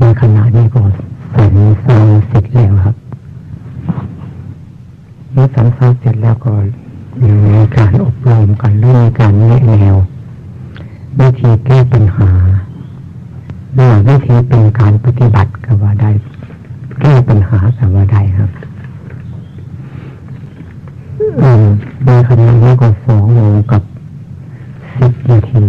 ในขณะนี้ก็สันสร้างเสร็จแล้วครับเมื่อสันสร้างเสร็จแล้วก็มีการอบรมกันเรื่องการแนะแนว วิธีแก้ปัญหาหรือวิธีเป็นการปฏิบัติกับว่าได้แก้ปัญหากับว่าได้ครับโดยขณะนี้ก็สองโมงกับสิบนาที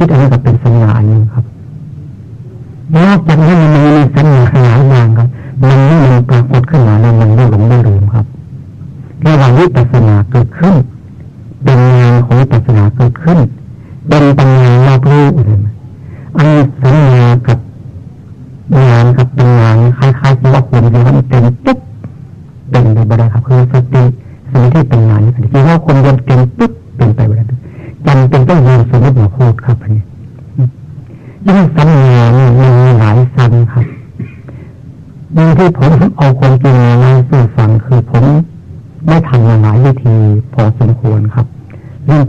นึก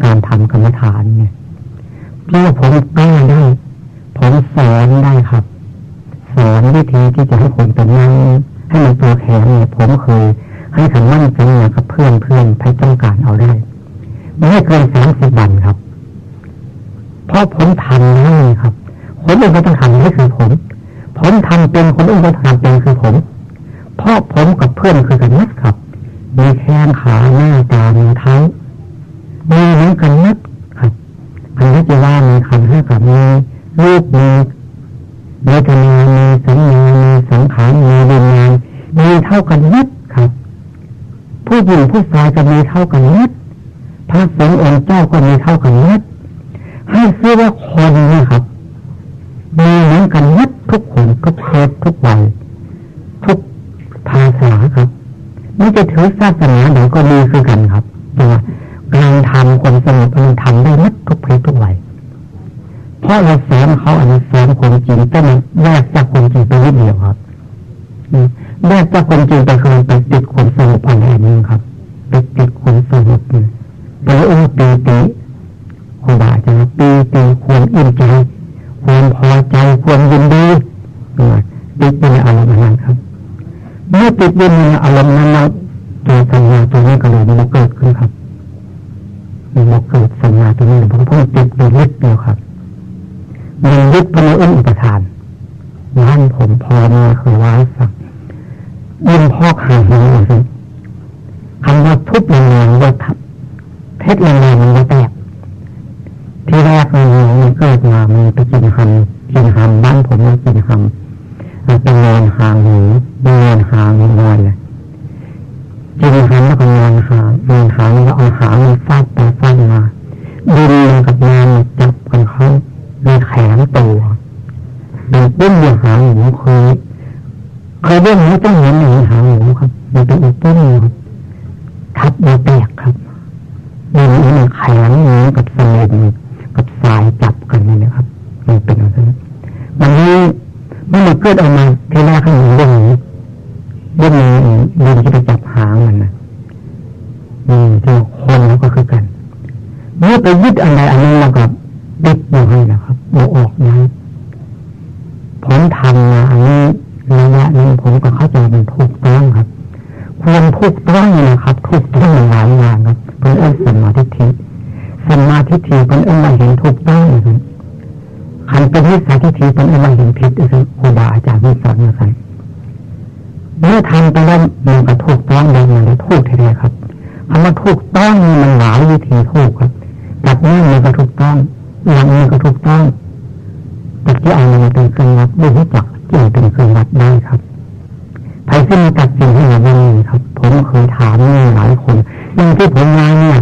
การทำกรรมฐานเนี่ยเพื่ผมกล้าได้ ผมสอนได้ครับ สอนวิธีที่จะให้คนเป็นนั่งให้มันตัวแข็งเนี่ยผมเคยให้คำมั่นสัญญากับเพื่อนเพื่อนให้ต้องการเอาได้ไม่เกินสามสิบวันครับ เพราะผมทำนี่ครับ คนอื่นก็ต้องทำนี่คือผม ผมทำเป็นคนอื่นก็ทำเป็นคือผม เพราะผมกับเพื่อนคือกันนัดครับมีแขนขาหน้าตามีเท้า มีเหมือนกันนัดครับอันนี้จะว่ามีคันห้ากับมีรูปมีเวทนามีสัญญามีสังขารมีวิญญาณมีเท่ากันนัดครับ ผู้หญิงผู้ชายก็มีเท่ากันนัดพระสงฆ์องค์เจ้าก็มีเท่ากันนัดให้ซื้อว่าคนนะครับมีเหมือนกันนัดทุกคนทุกเพศทุกวัยทุกภาษาครับไม่จะถือศาสนาไหนก็มีคือกันครับ ตัวการทำคนสงบมันทำได้นัดทุกเพศทุกวัยเพราะเราสอนเขาอันนี้สอนคนจริงแต่มันแยกจากคนจริงไปนิดเดียวครับแยกจากคนจริงไปคือไปติดคนสงบอันนี้ครับไปติดคนสงบเนี่ยไปเออปีติครูบาอาจารย์ปีติความอิ่มใจความพอใจความยินดีติดอยู่ในอารมณ์นั้นครับเมื่อติดอยู่ในอารมณ์นั้นแล้วตัวสัญญาตัวนี้ก็เลยมันเกิดขึ้นครับ มันเกิดสัญญาตัวนี้ผมพูดติดอยู่ลึกเดียวครับมันยึดเป็นเอื้นอุปทานบ้านผมพอมาคือว่าสักยิ่งพอกหางหูสิคำว่าทุบแรงๆว่าทับเพชรแรงๆมันจะแตกที่แรกมันมันเกิดมามันไปกินหำกินหำบ้านผมมันกินหำเป็นนอนหางหูนอนหางนอนเลย กินหำแล้วก็นอนหางนอนหางแล้วเอาหางมันฟาดไปฟาดมาดินกับนอนจับกันเขามีแขนตัวดูปุ้มอยู่หางหูเคยเคยเรื่องนี้ต้องเห็นหนูหางหูครับ มันเป็นอีกปุ้มครับทับมาแตกครับมีมันแขนนี้กับสลิมกับสายจับกันนี่นะครับ มันเป็นอะไรมันนี้มันเกิดออกมาที่แรกให้มันเรื่องนี้เรื่องนี้เรื่องที่ไปจับหางมันนะนี่ที่คนแล้วก็คือกัน เมื่อ ไปยึดอะไรอันนั้นเราก็ดิดอยู่ให้นะครับโอออกนั้นผมทำนะอันนี้ระยะนี้ผมก็เข้าใจมันถูกต้องครับควรถูกต้องนะครับถูกต้องหลายอย่างครับเพื่อเอื้อสมาธิทิสมาธิทีเป็นเอื้อมาเห็นถูกต้องครับขันเป็นวิสัยทิฏฐิเป็นเอื้อมาเห็นผิดคือครูบาอาจารย์ที่สอนมาครับเมื่อทำไปแล้วมันก็ถูกต้องได้มันได้ถูกแท้ๆครับคำว่าถูกต้องมันหลายวิธีถูกครับจับนี่มันก็ถูกต้องหลังมันก็ถูกต้องแต่ที่เอามันเป็นเครื่องวัดไม่รู้จักจึงเป็นเครื่องวัดได้ครับใครที่มีตัดสินให้เราไม่มีครับ ผมเคยถามนี่หลายคนอย่างที่ผมงานเนี่ย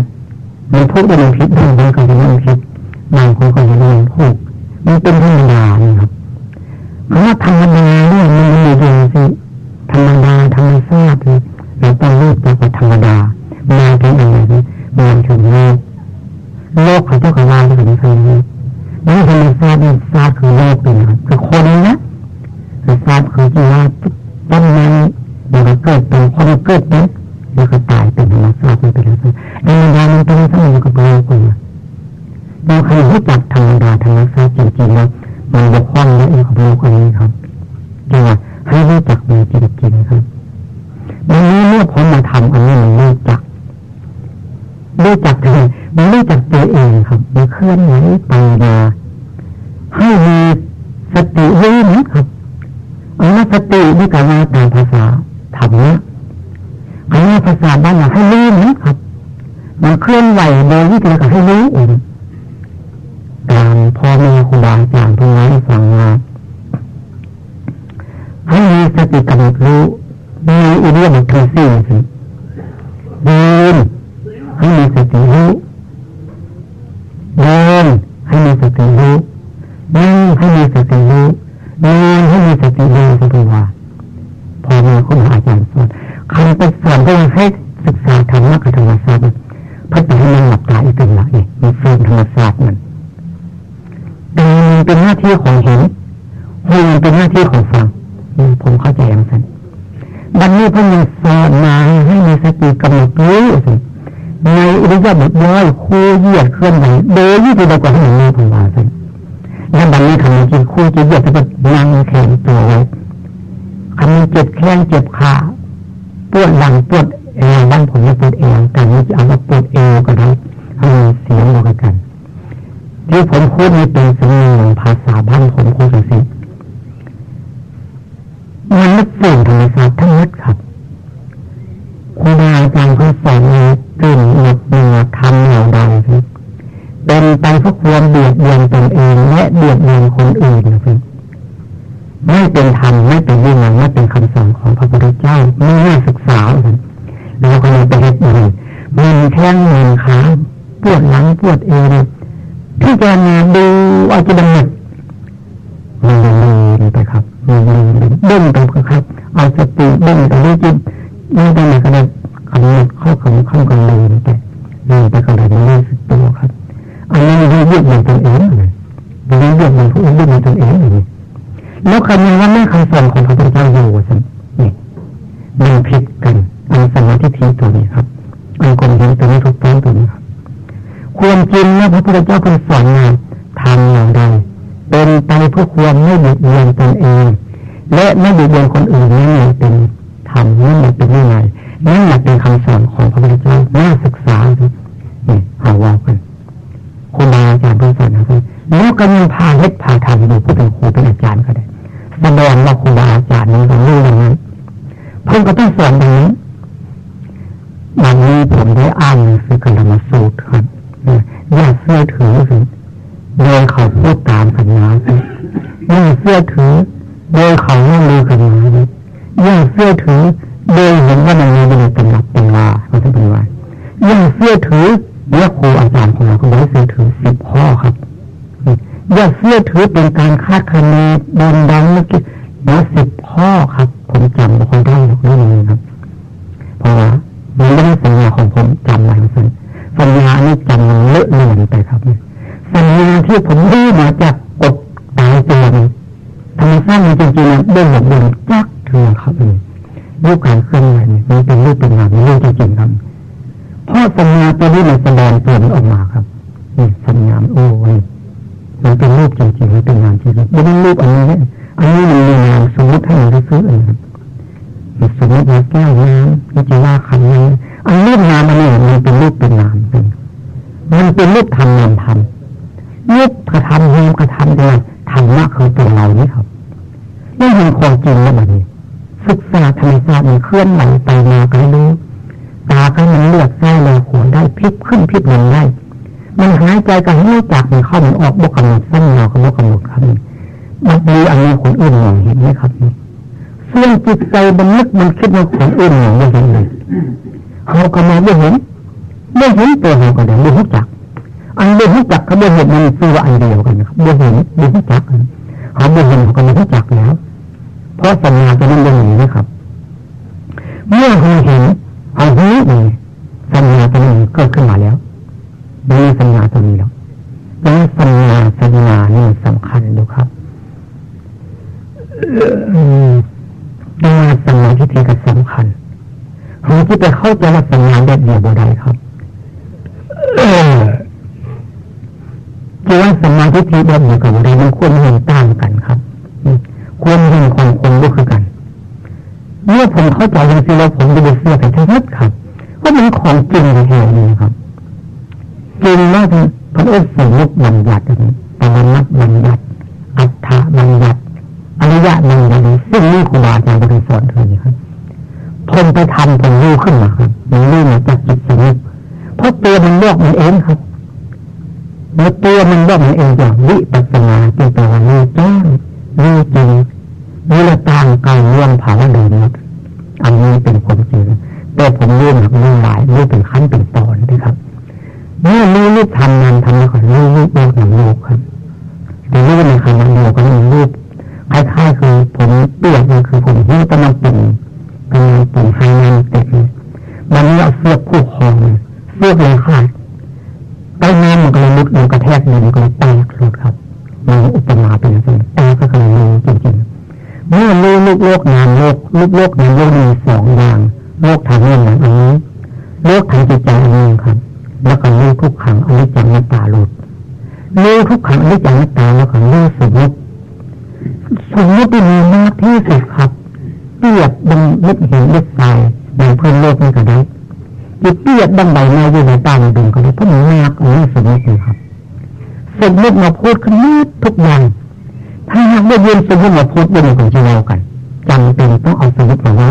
มันทุกข์มันผิดบางคนก็ยังไม่ผิดบางคนก็ยังไม่ถูกมันเป็นธรรมดานี่ครับคำว่าธรรมดาเนี่ยมันมีอยู่สิธรรมดาธรรมชาติเราต้องรู้จักว่าธรรมดามาถึงอะไรนี่มาถึงโลกโลกของเจ้าของเราที่ผมเคยรู้นี่ธรรมชาตินี่ชาติคือโลกเป็นครับคือคนนะคือชาติคือที่ว่าต้นไม้มันก็เกิดเป็นคนเกิดเป็นแล้วก็ตายเป็นธรรมชาติมันเป็นอะไรธรรมดามันเป็นทั้งหมดกับโลกเลย เราเคยรู้จักธรรมดาธรรมชาติจริงๆแล้วมันบกพร่องและเองของโลกอันนี้ครับจึงว่าให้รู้จักมันจริงๆครับดังนี้เมื่อผมมาทำอันนี้มันรู้จักรู้จักเลยมันรู้จักตัวเองครับมันเคลื่อนไหวไปมาให้มีสติรู้นะครับอันนั้นสตินี่การว่าตามภาษาธรรมะอันนี้ภาษาบ้านเราให้รู้นะครับมันเคลื่อนไหวโดยวิธีการให้รู้เองการพ่อแม่ครูบาอาจารย์ทุกท่านฟังว่าให้มีสติกำหนดรู้มีอิเดียมันคือสิ่งสิยืนให้มีสติรู้เดินให้มีสติรู้นั่งให้มีสติรู้นอนให้มีสติรู้สักว่าพอมีคุณอาจารย์สอนใครไปสอนก็ให้ศึกษาธรรมะกับธรรมศาสตร์เพื่อจะให้มันหลับตาอีกเป็นหลักเนี่ยมันเฟิร์มธรรมศาสตร์มันแต่มันเป็นหน้าที่ของเห็นหูมันเป็นหน้าที่ของฟังผมเข้าใจอย่างนั้นดังนี้พระมีสอนมาให้มีสติกำหนดรู้สิ ในอิริยาบถย่อยคู่เยียดเคลื่อนไหวโดยวิธีเดียวกันให้เห็นมีผลว่าสิแล้วบันนี้ทำจริงคู่จะเยียดจะเป็นนั่งแข็งตัวไว้คำนี้เจ็บแข้งเจ็บขาปวดหลังปวดเอวบ้านผมจะปวดเอวกันนี่จะเอามาปวดเอวก็ได้ให้เสียงบอกกันที่ผมพูดนี่เป็นสำเนียงภาษาบ้านผมพูดสิมันไม่สื่อธรรมศาสตร์ทั้งหมดครับครูบาอาจารย์เขาสอนมาตื่นหมดเนื้อทำเหล่าใดครับเป็นไปเพื่อความเบียดเบียนตนเองและเบียดเบียนคนอื่นนะครับไม่ เป็นธรรมไม่เป็นวินัยไม่เป็นคำสอนของพระพุทธเจ้าไม่น่าศึกษาเลยเราก็เลยไปเห็นอื่นมันแท่งมันขาปวดหลังปวดเอวที่จะมาดูอาจจะดำหนักมันเลยไปครับมันเลยเด้งไปครับเอาสติเด้งไปด้วยจิตไม่ได้มาก็ได้คำนึกเข้าคำเข้ากันเลยไปเลยไปก็เลยไม่รู้สึกตัวครับอันนี้มันยืดเหมือนตนเองเลยยืดเหมือนผู้อื่นยืดเหมือนตนเองเลยแล้วคำนี้ว่าไม่คำสอนของพระพุทธเจ้าอยู่สินี่มันผิดกันอันสมาธิทีตัวนี้ครับอันกลมเห็นตัวนี้ถูกต้องตัวนี้ครับ ควรจ อย่าเสื้ถือเป็นการคาดคะเนดนดังเมื่อกี้เนื้อสิบข้อครับ ผมจำไม่ค่อยได้หรอกเรื่องนี้ครับ เพราะว่ามันไม่ได้สัญญาของผมจำไว้สัญสัญญานี่จำมันเลอะเลือนไปครับสัญญาที่ผมรู้มาจากกฎตายตัวนี้ธรรมชาติมันจริงๆนะเรื่องของบนจักเถื่อครับนี่รูปการเคลื่อนไหวนี่มันเป็นรูปเป็นนามเป็นเรื่องจริงๆครับเพราะสัญญาตัวนี้มันแสดงตัวมันออกมาครับนี่สัญญาโอ้ย มันเป็นรูปจริงๆมันเป็นนามจริงๆไม่ได้รูปอันนี้อันนี้มันมีนามสมมติให้เราซื้อเองครับสมมติว่าแก้วน้ำนี่จะว่าขันนี้อันรูปนามอันนี้มันเป็นรูปเป็นนามเป็นมันเป็นรูปทำนามทำรูปกระทำนามกระทำเนี่ยธรรมะคือตัวเรานี่ครับนี่เห็นความจริงแล้วแบบนี้ศึกษาธรรมชาติมันเคลื่อนไหวไปมาก็รู้ตาก็มันเลือกไส้เลยหัวได้พลิบขึ้นพลิบลงได้ มันหายใจก็ให้จักมันเข้ามันออกบกกำหนดสั้นยาวก็บกกำหนดครับมันมีอันนี้คนอื่นมองเห็นไหมครับนี่เรื่องจิตใจมันนึกมันคิดว่าคนอื่นมองไม่เห็นเลยเขาก็มองไม่เห็นไม่เห็นตัวเขาก็เดี๋ยวไม่รู้จัก อันไม่รู้จักเขาไม่เห็นมันคือว่าอันเดียวกันนะครับไม่เห็นไม่รู้จักเขาไม่เห็นเขาก็ไม่รู้จักแล้ว เพราะสัญญาจะนั่นเป็นอย่างนี้นะครับ เมื่อเขาเห็นเอาหูนี่สัญญาตัวนี้เกิดขึ้นมาแล้ว มีสัญญาตัวนี้แล้วแล้สัญญาสัญญานี่สำคัญดูครับสัญญาสัญญาที่ทีก็สำคัญเขาที่ไปเข้าใจว่าสัญญาแบบเดียวบ่ได้ครับคือว่าสัญญาที่ทีแบบเดียวกับบ่ได้มันควรเห็นต่างกันครับควรเห็นของคนก็คือกัน เมื่อผมเข้าใจอย่างนี้แล้วผมจะไปเสื้อไปทั้งนัดครับว่ามันของจริงแท้ๆนี่ครับ จริงมากเลยพระองค์สมุกบัญญัติปรมัตบัญญัติ อัฏฐบัญญัติอริยะบัญญัติซึ่งนี่ครูบาอาจารย์บริสอนเธอนี่ครับผมไปทำผมรู้ขึ้นมาครับมันรู้มาจากจิตสมุกเพราะตัวมันบอกมันเองครับเมื่อตัวมันบอกมันเองอย่างวิปัสสนาเป็นตัว่ารู้แจ้งรู้จริงรู้ละต่างกันร่วมภาวะเดิมอันนี้เป็นความจริงแต่ผมรู้หนักรู้หลายรู้เป็นขั้นเป็นตอนนะครับเมื่อรู้รูปทำงานทำแล้วก็รู้รูปโลกหนึ่งโลกครับแต่รู้ในคำนั้นโลกก็มีรูปคล้ายๆคือผมเปรียบมันคือผมที่กำลังปุ่มกำลังปุ่มให้งานเต็มวันนี้เอาเสื้อคู่คอ เสื้อเลยขาดใต้น้ำมันก็เลยลุกมันกระแทกดินมันก็เลยแตกหลุดครับมันอุปมาเป็นอย่งนี้แตกก็คือรู้จริงๆเมื่อรู้ลูกโลกนามโลกลูกโลกนามโลกมีสองอย่างโลกทางเรื่องอันนี้โลกทางจิตใจอันนี้ครับ แล้วก็รู้ทุกขังอนิจจังนัตตาหลุดรู้ทุกขังอนิจจังนัตตาแล้วก็รู้สมมติสมมติมีมากที่สุด สมมติมาพูดขึ้นมาทุกอย่าง ถ้าหากว่ายืนสมมติมาพูดบนของจีเรากันจำเป็นต้องเอาสมมติมาเล่า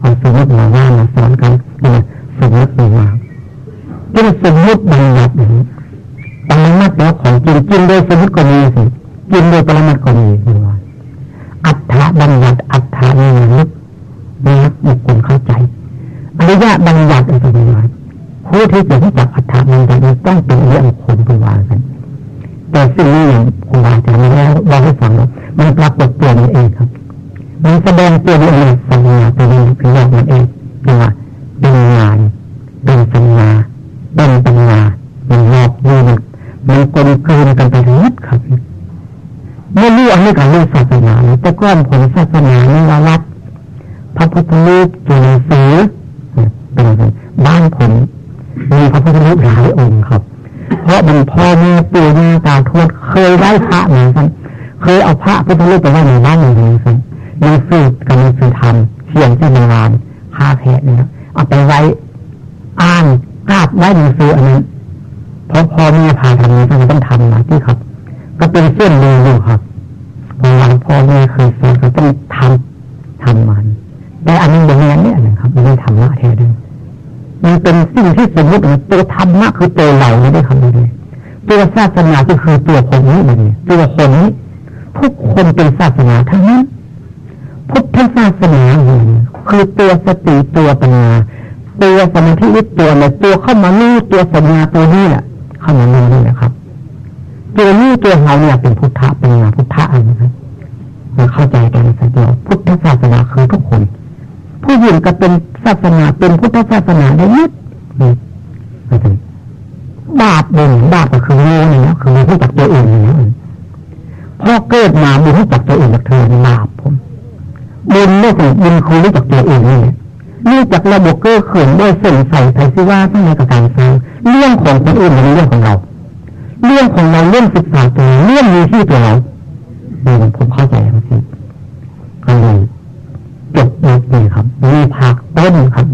เอาสมมติมาว่ามาสอนกันเนี่ยสมมติมาที่สมมติบัญญัติอย่างนี้ปรมัตแล้วของจริงกินโดยสมมติก็มีสิกินโดยปรมัตก็ นาแต่ก้อนผลศาสนาในวัดพระพุทธรูปจุลศีเป็นบ้านผมมีพระพุทธรูปหลายองค์ครับ เพราะมันพ่อแม่ปู่ย่าตาทวดเคยได้พระเหมือนกันเคยเอาพระพุทธรูปไปไว้ในบ้านหนึ่งเลยครับนังสือกันังสือธรรมเขียนเจ้าโบราณคาแพะเนี่ยเอาไปไว้อ่านกราบไว้หนังสืออันนั้นเพราะพ่อแม่พาทำนี้ต้องต้องทำนะที่ครับ ก็เป็นเส้นเดียวอยู่ครับเพราะว่าพ่อแม่เคยสอนก็ต้องทำทำมันแต่อันนี้อย่างนี้เนี่ยนะครับไม่ได้ทำละแท้ด้วยมันเป็นสิ่งที่สมมติตัวธรรมะคือตัวเราไม่ได้คำนี้ตัวศา สนาก็คือตัวคนนี้เลยตัวคนนี้ทุกคนเป็นศาสนาทั้งนั้นพุทธศาสนาคือตัวสติตัวปัญญาตัวสมาธิวิตัวเนี่ยตัวเข้ามาลู่ตัวสัญญาตัวนี้แหละเข้ามาลู่นี่นะครับ ตัวนี้ตัวเราเนี่ยเป็นพุทธะปัญญาพุทธะอะไรนะครับเราเข้าใจกันสักเดียวพุทธศาสนาคือทุกคน ผู้หญิงก็เป็นศาสนาเป็นพุทธศาสนาได้ยึดนี่บาปหนึ่งบาปก็คือรู้นี่นะคือรู้จักตัวเองนี่นะพอเกิดมาบุรู้จักตัวเองจากเธอบาปผมบุญไม่ถึงบุญคือรู้จักตัวเองนี่ รู้จักระบบเกื้อเขื่อนด้วยสงสัยไทยซิว่าทั้งในกับการสร้างเรื่องของคนอื่นเป็นเรื่องของเรา เรื่องของเราเรื่องศึกษาตัวเรื่องมีที่ตัวเราดูผมเข้าใจครับสิก็เลยจบนี่ครับมีผักต้นครับ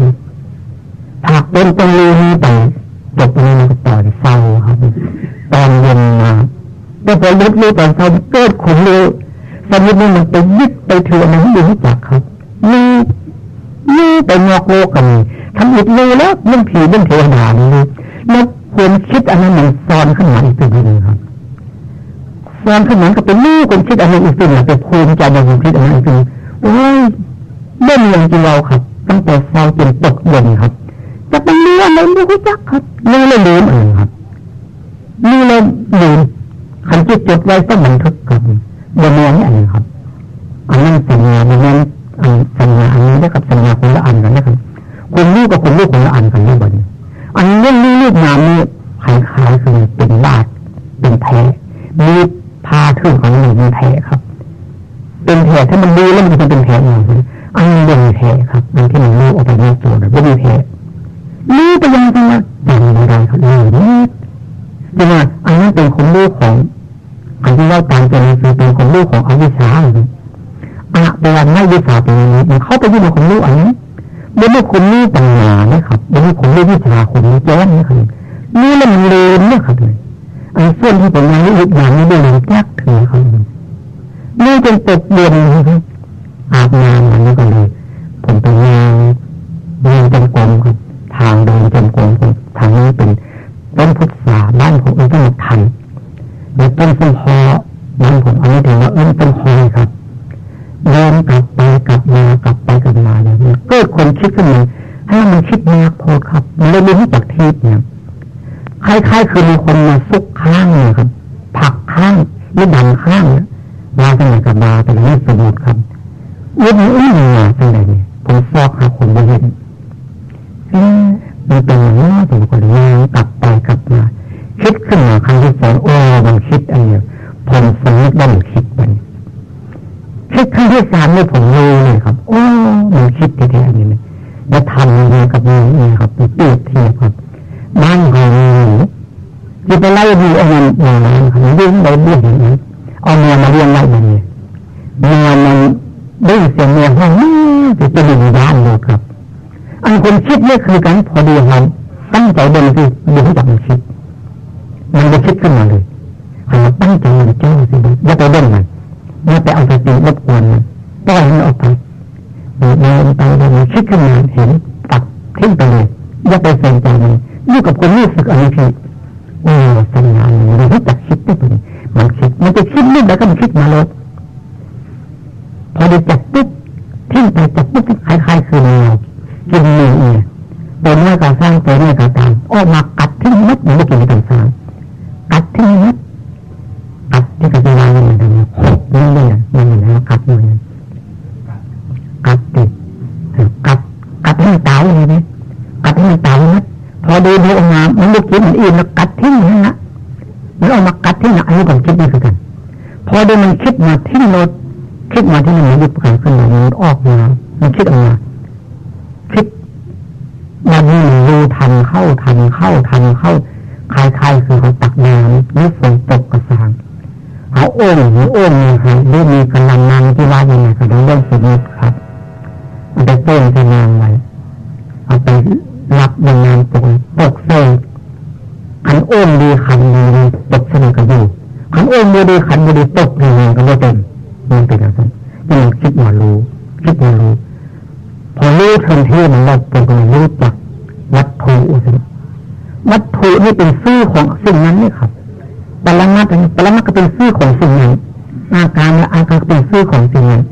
ผักต้นตรงนี้ไปจบตรงนี้ตอนเศร้าครับตอนเย็นมาแต่พอยึดรู้ตอนเศร้าเกิดขุนเลยสมมติมันไปยึดไปถือมันไม่รู้จักครับมี มีไปงอกโลกกันทำอิดเลยแล้วเรื่องผีเรื่องเทวดานี่แล้วควรคิดอันนั้นมันซ้อนขึ้นมาอีกตัวนึงครับซ้อนขึ้นมาก็เป็นลูกคนคิดอันนั้นอีกตัวหนึ่งเป็นภูมิใจในความคิดอันนั้นอีกตัวโอ้ยเล่นอย่างจริงเราครับ ตั้งแต่เศร้าจนตกเย็นครับ จะเป็นเรื่องอะไรไม่รู้จักครับนี่เลยลืมเองครับนี่เลยลืมขันจิตจดไว้ต้องบันทึกครับบนเนื้อนี่อันนี้ครับอันนั้นสัญญาบนนั้น สัญญาอันนี้ได้กับสัญญาคนละอันกันนะครับคนลูกกับคนลูกคนละอันกันนี่บนอันเรื่องนี้ลูกนามนี่คล้ายๆคือเป็นบาดเป็นแผลมีพาถึงของมันเป็นแผลครับ เป็นแผลถ้ามันดีแล้วมันจะเป็นแผลอย่างนี้อันนี้เป็นแผลครับอันที่มันลูกออกไปนอกตัวไม่มีแผลรู้ไปยังไงอย่างไรเขาเองนี่ยังไงอันนั้นเป็นคนลูกของอันที่เราตามเป็นคือเป็นคนลูกของอวิชชาอะ เป็นวันไม่วิชาเป็นนี้มันเข้าไปยุ่งกับคนลูกอันนี้ไม่ได้คนลูกปัญญาเนะครับไม่ได้คนลูกวิชาคนนี้แจ้งนะครับนี่มันเลนนะครับเลยอันส่วนที่เป็นงานนี้อีกอย่างนี้ด้วยเลยแยกถือเขานี่เป็นตกเย็นนะครับอาบน้ำอันนี้ก็เลยผมไปงานเดินเป็นกลมครับทางเดินจมกรมทางนี้เป็นต้นพุทธาบ้านผมเอื้ต้นทันในต้นสมพอบ้านผมอันนี้ถือว่าเอื้ต้นคอครับ เดินกลับไปกลับมากลับไปกลับมาอย่างนี้เกิดคนคิดขึ้นมาให้มันคิดมากพอครับมันเลยไม่รู้จักทิศเนี่ยคล้ายๆคือมีคนมาซุกข้างเนี่ยครับ ผักข้างหรือดันข้างเนี่ยมาสมัยกับมาแต่ไม่สมบูรณ์ครับอุ้ยอุ้ยมาเป็นไรเนี่ยผมฟอกหาคนไม่เห็นมันเป็นอย่างนี้ผมก็เลยกลับไปกลับมาคิดขึ้นมาครั้งที่สองโอ้มันคิดอะไรผมสมมติว่ามันคิดไป คิดครั้งที่สามเนี่ยผมรู้เลยครับโอ้มันคิดแท้ๆนี่นะแล้วทำยังไงกับนี้นี่ครับไปเปรียบเทียบครับบ้านของที่ไปไล่ดูเอาเงินมาครับยิ่งไปเรียกอย่างนี้เอาเมียมาเรียงไล่มันเนี่ยเมียมันได้เสียงเมียห้องจะจะดึงด้านเลยครับ อันคนคิดนี่คือการพอดีเราตั้งใจเดินสิดูให้จับมันคิด มันจะคิดขึ้นมาเลยให้ตั้งใจมันเจ้าสิอย่าไปเดินมัน อย่ไปเอาสติรบกวนปล่อยมันออกไปเดินไปเดินคิดขึ้นมาเห็นตัดทิ้งไปเลยอย่าไปสนใจมันอยู่กับคนรู้สึกอะไรผิดโอ้สัญญาณมันรู้จักคิดได้เป็นมันคิดมันจะคิดนิดแล้วก็มันคิดมาเลยพอได้จับปุ๊บทิ้งไปจับปุ๊บคล้ายๆคือเรากินหนึ่งเนี่ยตัวนี้ก็สร้างตัวนี้ก็ตามออกมากัดทิ้งมัดมันไม่กินกันสร้างกัดทิ้งมัดกัดที่กระจายมันทำ นี่ยหกนี่เลยมันเหมือนว่ากัดเลยกัดติดกัดกัดให้ตายเลยนะกัดให้ตายมัดพอดูดูออกมามันไม่กินมันอิ่มแล้วกัดทิ้งนั่นละมันออกมากัดทิ้งอันนี้ผมคิดนี่คือกันพอดูมันคิดมาทิ้งรถคิดมาที่มันยึดกันขึ้นมามันออกมามันคิดออกมาวันนี้รู้ทันเข้าทันเข้าทันเข้าคลายๆคือเขาตักน้ำหรือฝนตกกระสาง เขาอ้นหรืออ้มีครับหรือมีกำลังนางที่ว่ายังไงก็ต้องเรื่องสมมติครับเอาไปเต้นไปนางไว้เอาไปรับในงานตกตกเส้นขันอ้มดีขันดีตกเส้นกันอยู่ขันอ้มดีขันดีตกในงานก็ไม่เต็มมันเป็นอะไรนี่มันคิดว่ารู้คิดว่ารู้พอรู้ทันทีมันเราเป็นคนรู้จักวัตถุวัตถุนี่เป็นซื่อของสิ่งนั้นนี่ครับ ปรมัตถ์ปรมัตถ์ก็เป็นซื่อของสิ่งนั้นอาการและอาการเป็นซื่อของสิ่งนั้น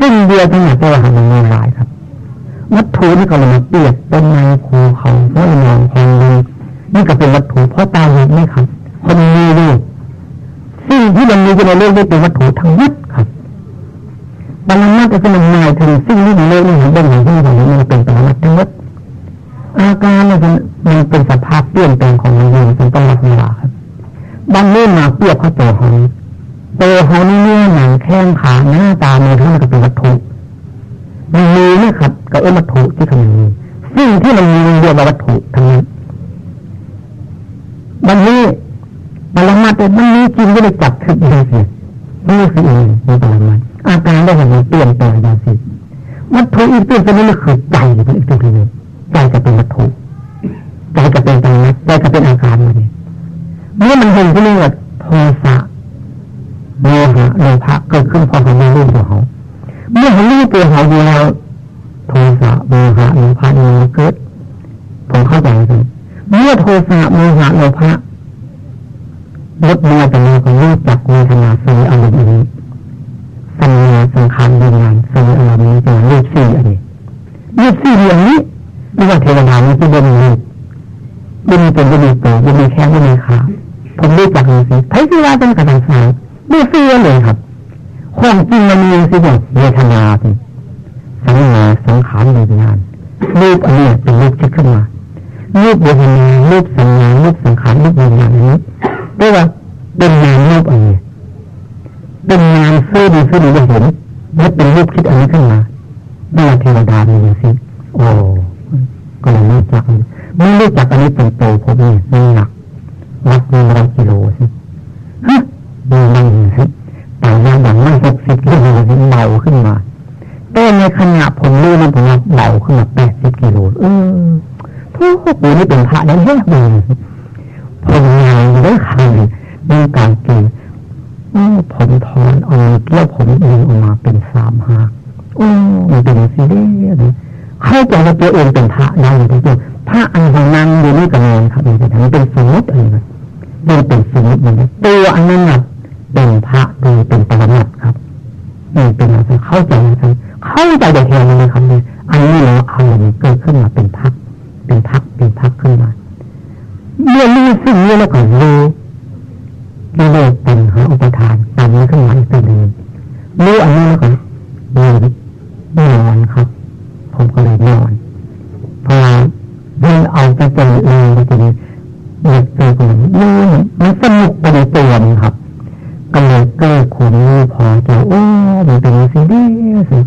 สิ่งเดียวที่ไหนจะว่ามันมีหลายครับวัตถุนี่ก็เลยมาเปรียบต้นไม้ภูเขาห้วยนองคลองลีนี่ก็เป็นวัตถุเพราะตาเห็นไหมครับคนมีดูสิ่งที่มันมีอยู่ในโลกนี้เป็นวัตถุทั้งหมดครับปรมัตถ์ก็คือมันหมายถึงสิ่งที่ในโลกนี้เห็นเป็นอย่างที่ของมันเป็นปรมัตถ์ทั้งหมดอาการมันมันเป็นสภาพเปลี่ยนแปลงของมันเองเป็นต้องรับเวลาครับ บางเมื่อมาเปรียบเขาตัวเขาโตเขานี่เนื้อหนังแข้งขาหน้าตามือท่านก็เป็นวัตถุมันมีนะครับกับเอวัตถุที่เขามีสิ่งที่มันมีเรียกว่าวัตถุทั้งนั้นบางนี้ปรมาแต่มันมีจริงก็เลยจับถึงอย่างสินี่คือเองในปรมาอาการได้เห็นมันเปลี่ยนแปลงอย่างสิวัตถุอีกตัวนี้คือใจเป็นอีกตัวหนึ่งใจจะเป็นวัตถุใจจะเป็นตรงนั้นใจจะเป็นอาการมาเนี่ย เมื่อมันเห็นที่นี่ว่าโทสะโมหะโลภะเกิดขึ้นพร้อมกับรูปตัวเขาเมื่อเห็นรูปตัวเขาอยู่แล้วโทสะโมหะโลภะนี่เกิดผมเข้าใจเลยเมื่อโทสะโมหะโลภะลดเมาแต่เราก็รู้จักเวทนาสีอารมณ์นี้สัญญาสังขารวิญญาณสีอารมณ์นี้เป็นรูปสี่อันนี้รูปสี่อย่างนี้เรียกว่าเทวดานี้ที่เป็นรูปบุญเป็นบุญตัวบุญแค่บุญขา ผมรู้จักสิไพ่ที่ว่าเป็นกระดังสายไม่เสื้อเลยครับความจริงมันมีสิบอกเวทนาสิสัญญาสังขารวิญญาณรูปอันนี้เป็นรูปที่ขึ้นมารูปเวทนารูปสัญญารูปสังขารรูปวิญญาณนี้เรียกว่าเป็นนามรูปอันนี้เป็นนามซื่อดีซื่อดีเห็นและเป็นรูปคิดอันนี้ขึ้นมาเมื่อเทวดามีอย่างสิโอ้ก็เลยรู้จักไม่รู้จักอันนี้เป็นโตผมนี่มีหนัก วัดมีร้อยกิโลสิฮะดูมันสิแต่ยางอย่างไม่หกสิบกิโลนี่เบาขึ้นมาแต่ในขณะผมรู้นั้นผมว่าเบาขึ้นมาแปดสิบกิโลเออทุกปีนี่เป็นพระได้แค่เองผมงานได้ครั้งการกินผมถอนเอาเกี่ยวผมเองออกมาเป็นสามหักโอ้มันเป็นสิเด้เข้าใจว่าตัวเองเป็นพระได้ทุกตัวพระอันของนางอยู่นี่กับนอนครับมันเป็นสมมติอะไรนะมั นเป็นสมมติมันตัวอันนั้นนะเป็นพระดยเป็นปรมัตครับนี่เป็นอะไรเข้าใจนะครับเข้าใจแต่แค่นี้นะครับนี่อันนี้เราเอาอย่างเกิดขึ้นมาเป็นพัก เป็นพักเป็นพักขึ้นมาเมื่อรู้สิ่งนี้แล้วก็รู้รู้เลยเป็นหาอุปทานตามนี้ขึ้นมาอีกตัวหนึ่งรู้อันนี้แล้วก็นอนนอนครับ ผมก็เลยนอนพอเดินเอาไปเจอเองไป เจอเด็กเจอคนนี้มันสนุกไปในตัวมันครับก็เลยเกิดคนนี้พอจะโอ้มันเป็นสิ่งดีสิ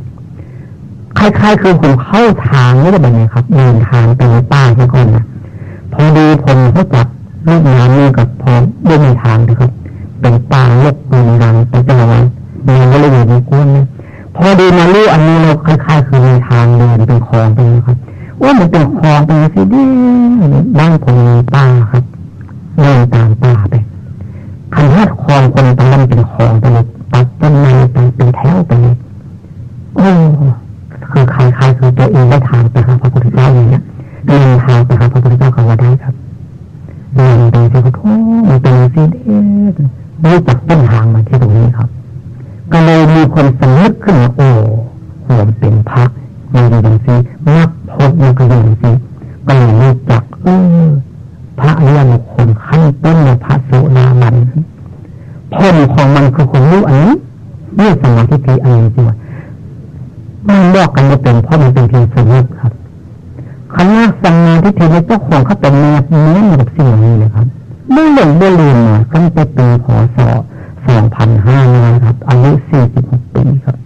คล้ายๆคือผมเข้าทางนี่แบบนี้ครับเดินทางไปในป่าเมื่ก่อนนะพอดีผมเขาจับลูกน้ำนี่กับพอได้ในทางนะครับเป็นป่าลกดินดังไปเจอวันเดินก็เลยอยู่ในกุ้นพอดีมาลู่อันนี้เราคล้ายๆคือในทางเดินเป็นคลองไปนะครับ ว่ามันเป็นคลองเป็นสิดีบ้านผมมีป่าครับเดินตามป่าไปคันหัดคลองคนตอนนั้นเป็นคลองไปเลยตัดต้นไม้ไปเป็นแถวไปเลยโอ้คือใครๆคือตัวเองได้ทางไปหาพระพุทธเจ้าอย่างเงี้ยเดินทางไปหาพระพุทธเจ้าเขาว่าได้ครับเดินไปสิครับโอ้มันเป็นสิเด้รู้จักเส้นทางมาที่ตรงนี้ครับ ก็เลยมีคนสนึกขึ้นโอ้ผมเป็นพระมีอย่างสิมักพบมันก็อย่างสิก็เลยรู้จักเออพระอริยบุคคลขั้นต้นในพระโสดาบันผลของมันคือคนรู้อันนี้นี่สมาธิอันนี้จริงมันบอกกันว่าเป็นเพราะมันเป็นเพียงสมมติครับคณะสังมาทิฏฐิในเจ้าของเขาเป็นแนบเนื้อกับสิ่งนี้เลยครับไม่หลงไม่ลืมมาตั้งแต่ปีพศสองพันห้าร้อยครับอายุสี่สิบหกปีครับ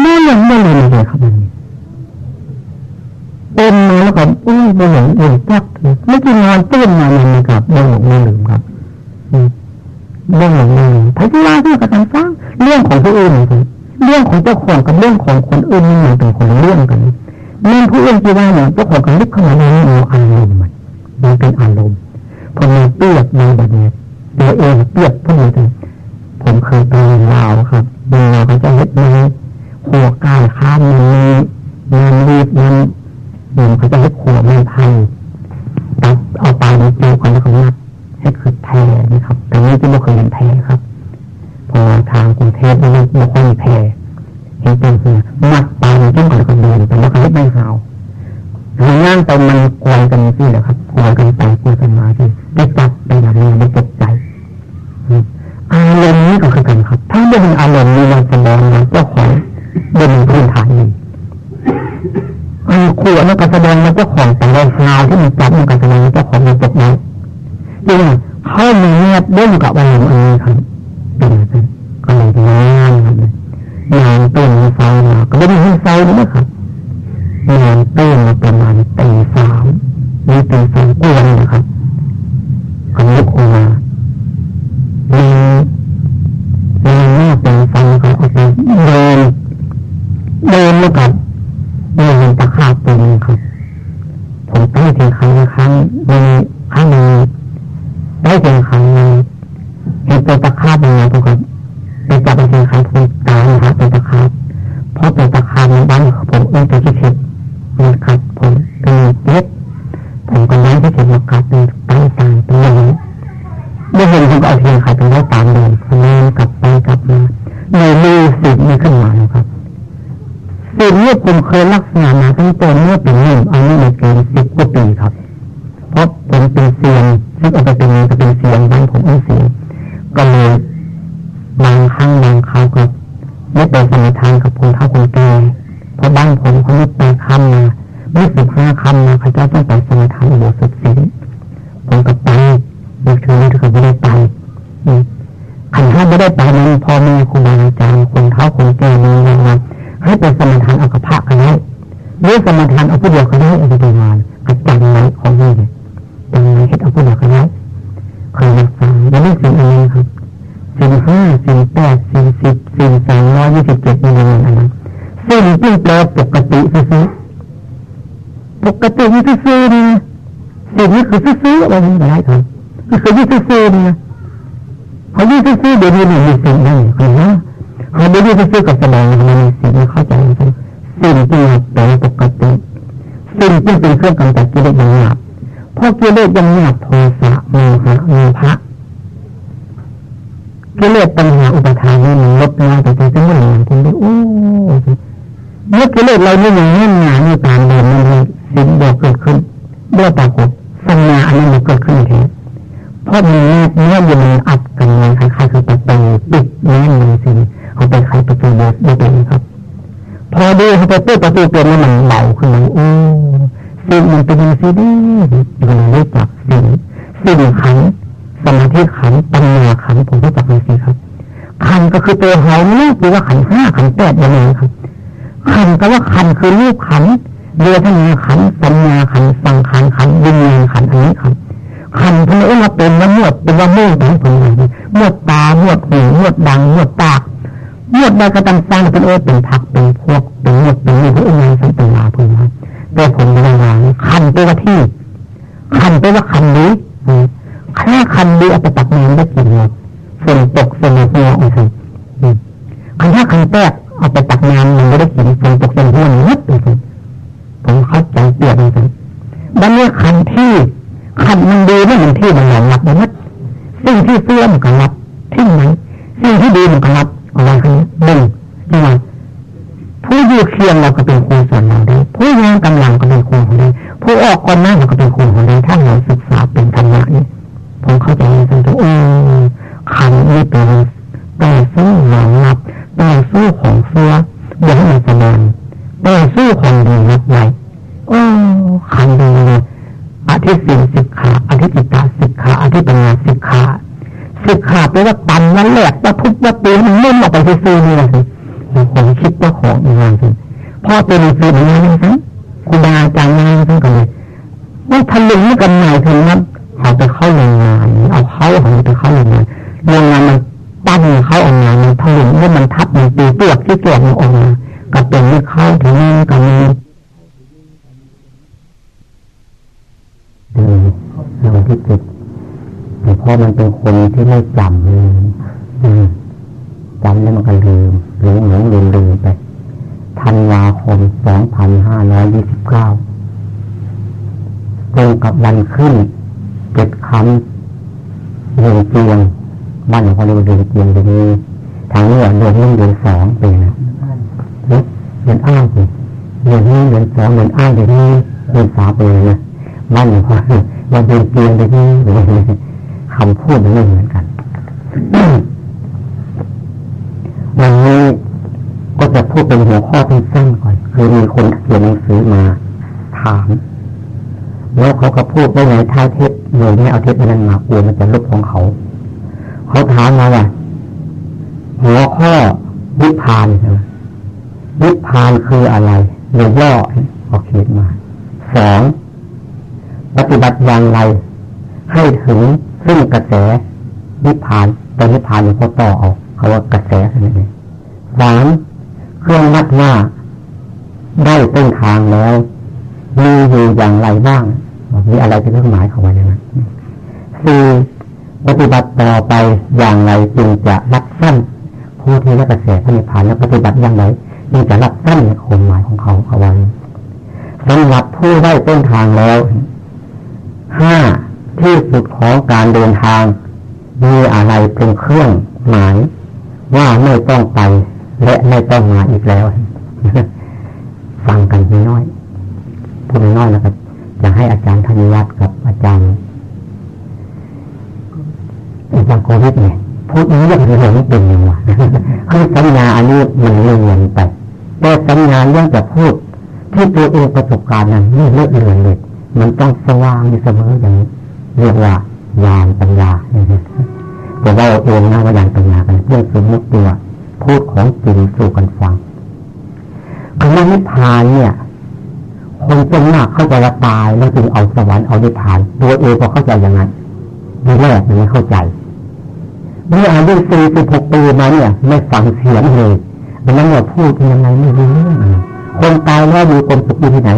ไม่หลงไม่ลืมเลยครับมันเป็นมาแล้วก็อุ้ยไม่หลงอื่นจักไม่กินนอนตื่นมาเลยครับไม่หลงไม่ลืมครับ ที่ว่าที่กระทำสร้างเรื่องของผู้อื่นเรื่องของเจ้าของกับเรื่องของคนอื่นมันเป็นคนเรื่องกันเรื่ เคยลักษณะมาตั้งแต่เมื่อปี ปกตินี่ซื้อนี่สิ่งนี้คือซื้ออะไรนี่ได้ครับคือยี่ซื่อเนี่ยเขายี่ซื่อเดี๋ยวนี้มันมีสิ่งนั้นเขาเนาะเขาไม่ยี่ซื่อกับแสดงมันมีสิ่งที่เข้าใจสิ่งสิ่งที่เป็นปกติสิ่งที่เป็นเครื่องกำจัดกิเลสย่างหยาบพอกิเลสยังหยาบโทสะโมหะโมภะกิเลสปัญหาอุปทานนี่มันลดน้อยไปจนถึงวันนี้คุณดูโอ้เมื่อกิเลสเราไม่ยังแน่นหนาในตามเดิมมัน สิ่งเดียวเกิดขึ้นเมื่ปรากฏสัญญาอันนั้นมันเกิดขึ้นเองเพราะมีเนื้อเย็นอัดกันเลยคล้ายๆคือประตูปิดแน่นเลยสิเขาไปไขประตูโบสถ์ได้เลยครับ พอดูเขาไปเปิดประตูเกิดมันเบาขึ้นมาโอ้สิ่งมันเป็นยังซีดีมันรู้จักสิ่งสิ่งขันสมาธิขันปัญญาขันผมรู้จักเลยสิครับขันก็คือตัวเขาเนี่ยหรือว่าขันห้าขันแปดยังไงครับขันก็ว่าขันคือรูปขัน เรือทั้ขันสัญญาขันสังขารขันวิญญาณขันอันนี้ครับขันพระเอ้มาเป็นว่ามวดเป็นว่ามืดของผมมวดตามวดหูมวดดังมวดปากมวดใดก็ตามสร้างเป็นเอเป็นผักเป็นพวกเป็นมวดเป็นมือพระเอ้มาสันติลาผมนะแต่ผมไม่ได้วางขันเป็นว่าที่ขันเป็นว่าขันนี้แค่ขันนี้เอาไปตักน้ำได้กี่หมดฝนตกฝนหัวโอ้โหขันถ้าขันแตกเอาไปตักน้ำมันไม่ได้กินฝนตกฝนหัวนิดเลย ผมเข้าใจเปลี่ยนเลยบันนี้ขันที่ขันมันดีไม่เหมือนที่มันหลงรับมันสิ่งที่เสื่อมก็รับที่ไหนสิ่งที่ดีมันก็รับอะไรคือหนึ่งนี่ว่าผู้อยู่เคียงเราก็เป็นครูสอนเราได้ผู้ยางกำลังก็เป็นครูของเราผู้ออกคนหน้าเราก็เป็นครูของเราถ้าเราศึกษาเป็นธรรมะนี่ผมเข้าใจสันตุโอ้ขันนี่เป็นต่อสู้หลังรับต่อสู้ของเสื้อเดี๋ยวให้มันแสดง ต่อสู้ของดีรับไว้โอ้ขันดีเลยอธิสินสิกขาอธิจิตาสิกขาอธิปัญญาสิกขาสิกขาแปลว่าตันนั่นแหละว่าทุกว่าตีมันเล่นออกไปซื้อนี่แหละสิผมคิดว่าของงานสิพ่อเป็นสื่อนี่นะคุณบาอาจารย์งานทั้งกันเลยว่าทะลุนี่กันหมายถึงนั้นเขาไปเข้าโรงงานเอาเขาของไปเข้าโรงงานโรงงานมันตั้งที่เกี่ยวออกมา ก็เป็นไม่เข้าถึงกันดูลงที่จิตแต่พอมันเป็นคนที่ไม่จำเลยจำแล้วมันก็ลืมหลงหลงลืมลืมไปธันวาคมสองพันห้าร้อยยี่สิบเก้าตรงกับวันขึ้นเจ็ดคำเดือนเจียงบ้านของเขาเรียกว่าเดือนเจียงเดือนนี้ทางนี้เดือนนี้เดือนสองเป็นนะ เดือนอ้างสิเดือนนี้เดือนสองเดือนอ้างเดือนนี้เดือนสามเป็นนะบ้านของเขาวันเดือนเจียงเดือนนี้คำพูดมันไม่เหมือนกันวันนี้ก็จะพูดเป็นหัวข้อสั้นๆก่อนคือมีคนเขียนหนังสือมา ถาม แล้วเขาก็พูดว่าไงท้าเทศหนูไม่เอาเทศนั้นมากลัวมันจะลบของเขา เขาถามมาว่าหัวข้อนิพพานใช่ไหม นิพพานคืออะไรเรียย่อเขาเขียนมาสองปฏิบัติอย่างไร ให้ถึงซึ่งกระแสนิพพานตอนนิพพานเนี่ยเขาต่อเอาเขาว่ากระแสอะไรนี่สามเครื่องวัดว่าได้ต้นทางแล้ว มีอยู่อย่างไรบ้างมีอะไรเป็นเครื่องหมายของมันนั้นสี่ปฏิบัติต่อไปอย่างไรจึงจะรัดสั้นผู้ที่ได้กระแสพระนิพพานแล้วปฏิบัติอย่างไร จึงจะรัดสั้นในความหมายของเขาเอาไว้สำหรับผู้ได้ต้นทางแล้วห้าที่สุดของการเดินทาง มีอะไรเป็นเครื่องหมาย ว่าไม่ต้องไป และไม่ต้องมาอีกแล้ว ฟังกันน้อยพูดน้อยแล้วก็จะให้อาจารย์ธนิวัฒน์กับอาจารย์อาจารย์โควิดเนี่ยพูดนี้ยังเรื่องไม่เป็นยังวะคือสัญญาอันนี้มันเลื่อนไป แต่สัญญาเรื่องจะพูด ที่ตัวเองประสบการณ์นั้นไม่เลื่อนเลือนเลย มันต้องสว่างอยู่เสมออย่างนี้เรียกว่าญาณปัญญาแต่ว่าเองนะว่าญาณปัญญากันเพื่อสมมติตัวพูดของจริงสู่กันฟังคำว่านิพพานเนี่ยคนเป็นมากเข้าใจว่าตายแล้วจึงเอาสวรรค์เอานิพพาน ตัวเองก็เข้าใจอย่างนั้นดีแรกยังไม่เข้าใจเมื่ออายุสี่สิบหกปีมาเนี่ย ไม่ฟังเสียงเลย ดังนั้นเราพูดยังไงไม่รู้เรื่องคนตายแล้วมีความสุขที่ไหน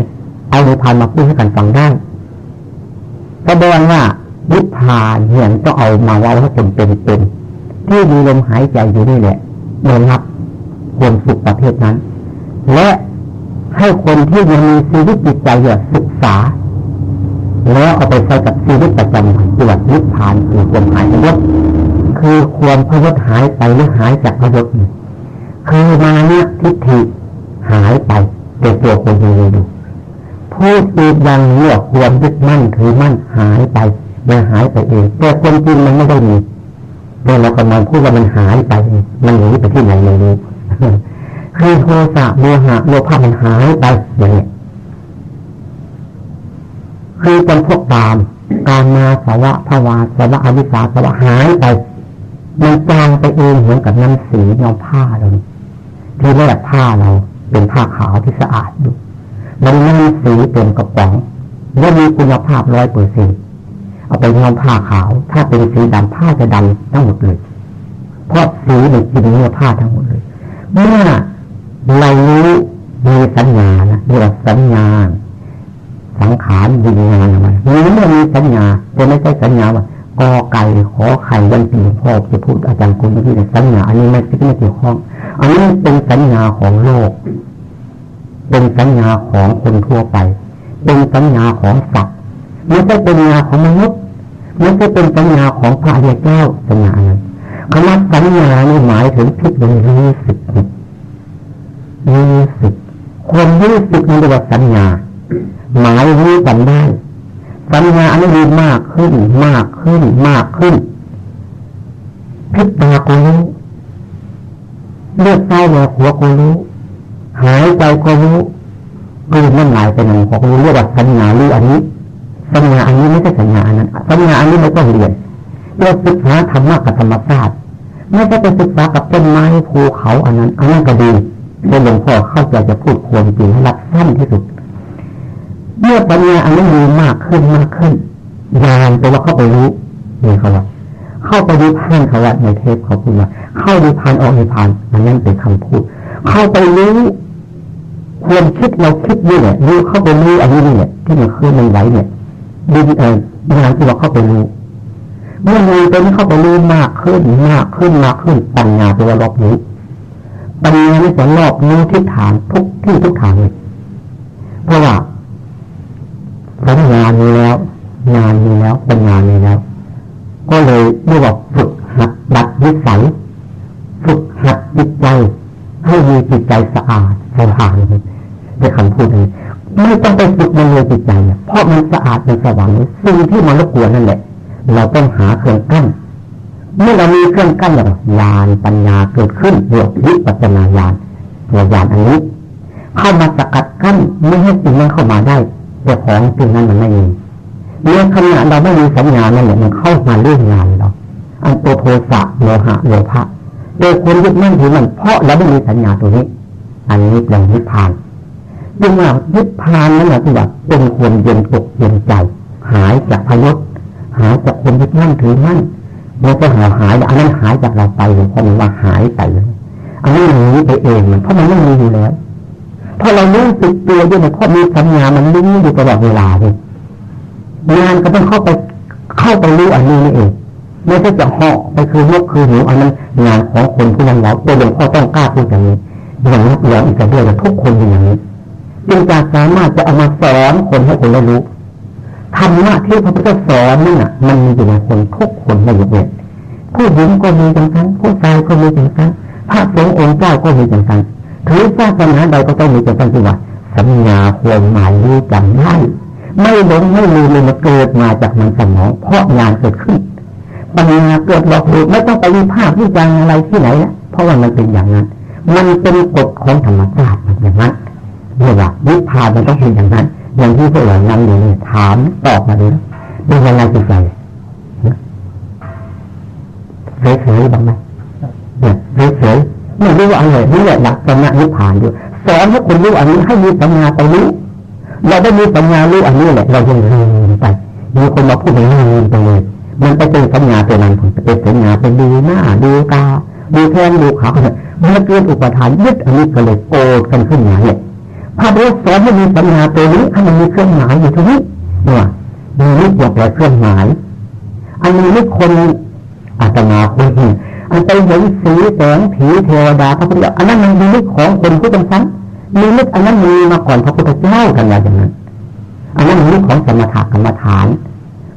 เอานิพพานมาพูดให้กันฟังได้แสดงว่านิพพานเนี่ยต้องเอามาเล่าให้คนเป็นเป็นที่มีลมหายใจอยู่นี่แหละเดินรับความสุขประเภทนั้น และให้คนที่ยังมีชีวิตจิตใจอยู่ศึกษา แล้วเอาไปใช้กับชีวิตประจำวันตรวจนิพพานคือความหายพยศคือความพยศหายไปหรือหายจากพยศ คือมานี่ยทิฏฐิหายไปแต่ตัวคนยังอยู่พูดอีกอย่างนี้ความยึดมั่นถือมั่นหายไปมันหายไปเองแต่ความจริงมันไม่ได้มีแต่เรากำลังพูดว่ามันหายไป มันหนีไปที่ไหนไม่รู้คือโทสะโมหะโลภะมันหายไปอย่างนี้คือจำพวกตาม การมาสวะภาวาสวะอวิสาสวะหายไป มันจางไปเองเหมือนกับน้ำสีเงาผ้าเรา ที่แรกผ้าเราเป็นผ้าขาวที่สะอาดอยู่มันน้ำสีเต็มกระป๋องแล้วมีคุณภาพร้อยเปอร์เซ็นเอาไปย้อมผ้าขาว ถ้าเป็นสีดำผ้าจะดำทั้งหมดเลย เพราะสีมันกินเนื้อผ้าทั้งหมดเลย เมื่อเรารู้มีสัญญานะเรียกว่าสัญญา สังขารวิญญาณอะไรมีเมื่อมีสัญญาจะไม่ใช่สัญญาว่ากอไก่ขอไข่ยันปีพ่อจะพูดอาจารย์คุณที่สัญญาอันนี้ไม่ไม่เกี่ยวข้อง อันนี้เป็นสัญญาของโลก เป็นสัญญาของคนทั่วไป เป็นสัญญาของสัตว์ไม่ใช่เป็นสัญญาของมนุษย์ไม่ใช่เป็นสัญญาของพระเจ้าสัญญานั้นคำว่าสัญญานี่หมายถึงพิจารณาสึกรู้สึกความรู้สึกมันเรียกว่าสัญญา หมายรู้กันได้สัญญาอันนี้มากขึ้น มากขึ้น มากขึ้นพิจตาก็รู้ เลือดเต้าแลหัวก็รู้ หายใจก็รู้กลืนน้ำลายไปหนึ่งของรู้เรียกว่าสัญญารู้อันนี้สัญญาอันนี้ไม่ใช่สัญญาอันนั้นสัญญาอันนี้ไม่ต้องเรียนเราศึกษาธรรมะกับธรรมชาติไม่ใช่ไปศึกษากับต้นไม้ภูเขาอันนั้นอันนั้นก็ดีได้หลวงพ่อเข้าใจจะพูดควรจริงให้รับสั้นที่สุดเมื่อปัญญาอันนี้มีมากขึ้นมากขึ้นยานตัวว่าเข้าไปรู้นี่เขาว่า เข้าไปดูพานเขาว่าในเทปเขาพูดว่า เข้าดูพานออกดูพานอันนั้นเป็นคำพูด เข้าไปรู้ควรคิดเราคิดนี่เนี่ยรู้เข้าไปรู้อันนี้นี่เนี่ยที่มันเคลื่อนมันไหวเนี่ยดินเอองานที่เราเข้าไปรู้เมื่องานตัวนี้เข้าไปรู้มากขึ้นมากขึ้นมากขึ้นปัญญาตัวรอบรู้ปัญญานี่จะรอบรู้ทิศทางทุกที่ทุกทางเลยเพราะว่า อาดเป็นสว่างสิ่งที่มันรบกวนนั่นแหละ เราต้องหาเครื่องกั้น เมื่อเรามีเครื่องกั้นอย่างญาณปัญญาเกิดขึ้นเรียกวิปัสนาญาณตัวญาณอันนี้ เข้ามาสกัดกั้นไม่ให้สิ่งนั้นเข้ามาได้แต่ของสิ่งนั้นมันไม่มีเมื่อขณะเราไม่มีสัญญานั่นแหละมันเข้ามาเรื่องงานเราอันตัวโทสะโลหะโลภะโดยคนยึดมั่นถือมันเพราะเราไม่มีสัญญาตัวนี้ อันนี้เป็นนิพพานจึงว่านิพพานนั้นแหละที่ว่าเป็นความเย็นอกเย็นใจ หายจากพยศหายจากคนยึดมั่นถือมั่นเมื่อจะหาหายอันนั้นหายจากเราไปเพราะมันว่าหายไปเลยอันนี้มันนี้ไปเองมันเพราะมันไม่มีอยู่แล้วพอเรารู้สึกตัวด้วยมันเพราะมีสัญญามันรู้อยู่ตลอดเวลาเลยงานก็ต้องเข้าไปเข้าไปรู้อันนี้นี่เองไม่ใช่จะเหาะไปคือยกคือหูอันนั้นงานของคนผู้นั้นแล้วตัวหลวงพ่อต้องกล้าพูดอย่างนี้อย่างนักเรียนอีกด้วยทุกคนเป็นอย่างนี้จึงจะสามารถจะเอามาสอนคนให้คนได้รู้ ธรรมะที่พระพุทธสอนนี่น่ะ มันมีอยู่ในคนทุกคนไม่ยกเว้ผู้หญิงก็มีจังกันผู้ชายก็มีจังกันพระสงฆ์องค์เจ้าก็มีจังกันถือศาสนาใดก็ต้องมีจังกันที่ว่าสัญญาควรหมายรู้จำได้ไม่หลงไม่ลืมเลยมาเกิดมาจากมันสมองเพราะงานเกิดขึ้นปัญญาเกิดหลอกลวงไม่ต้องไปวิพากษ์วิจารณ์อะไรที่ไหนนะเพราะว่ามันเป็นอย่างนั้น มันเป็นกฎของธรรมชาติอย่างนั้นเรียกว่าวิพากษ์มันต้องเป็นอย่างนั้น อย่างที่พวกเรานั่งอยู่เนี่ยถามตอบมาเลยเป็นยังไงจิตใจเฉยๆบ้างไหมเนี่ยเฉยๆไม่รู้ว่าอะไรนี่แหละหลักธรรมะนิพพานอยู่สอนให้คนรู้อันนี้ให้มีสัญญาไปรู้เราได้มีสัญญารู้อันนี้แหละเรายังลืมไปมีคนมาพูดให้ลืมไปเลยมันไปเป็นสัญญาตัวนั้นเป็นสัญญาเป็นดูหน้าดูตาดูแทนดูขาเมันเกิดอุปทานยึดอันนี้ก็เลยโกรธกันขึ้นมาเนี่ย พระพุทธสอนให้มีสัญญาตัวนี้ให้มันมีเครื่องหมายอยู่ที่นี้เนี่ยมีนิดบอกเลยเครื่องหมาย อันนี้นี่คนอาตมาคุยอันไปเห็นสีแสงผีเทวดาพระพุทธเจ้าอันนั้นมันมีนิดของคนผู้เป็นชั้นมีนิดอันนั้นมีมาก่อนพระพุทธเจ้ากันอย่างนั้น อันนั้นมีนิดของสมถะกรรมฐาน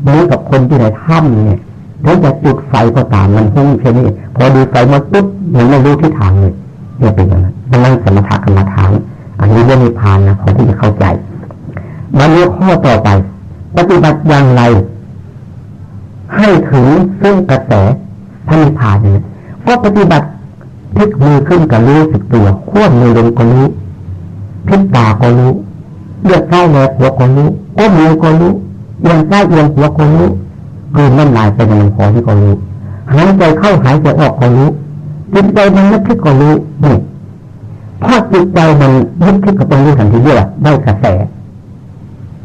เหมือนกับคนที่ในถ้ำเนี่ยถ้าจะจุดไฟก็ตามมันพุ่งเช่นนี้พอดูไฟมาปุ๊บมันไม่รู้ที่ทางเลยเนี่ยเป็นอย่างนั้นดังนั้นสมถะกรรมฐาน อันนี้เรื่องนิพพานนะขอที่จะเข้าใจมาเรื่องข้อต่อไป ปฏิบัติอย่างไร ให้ถึงซึ่งกระแสพระนิพพานเนี่ยก็ปฏิบัติพลิกมือขึ้นกับรู้สึกตัวควมือลงก็รู้พลิกตาก็รู้เลือดเข้าเลยหัวก็รู้ก้มมือก็รู้เอียงซ้ยเอียงหัวก็รู้กลืนน้ำลายไปในลำคอที่ก็รู้หายใจเข้าหายใจออกก็รู้จิตใจมันนึกคิดก็รู้นี่ พอจิตใจมันนึกคิดกับตรงนี้ทันทีเดียวได้กระแส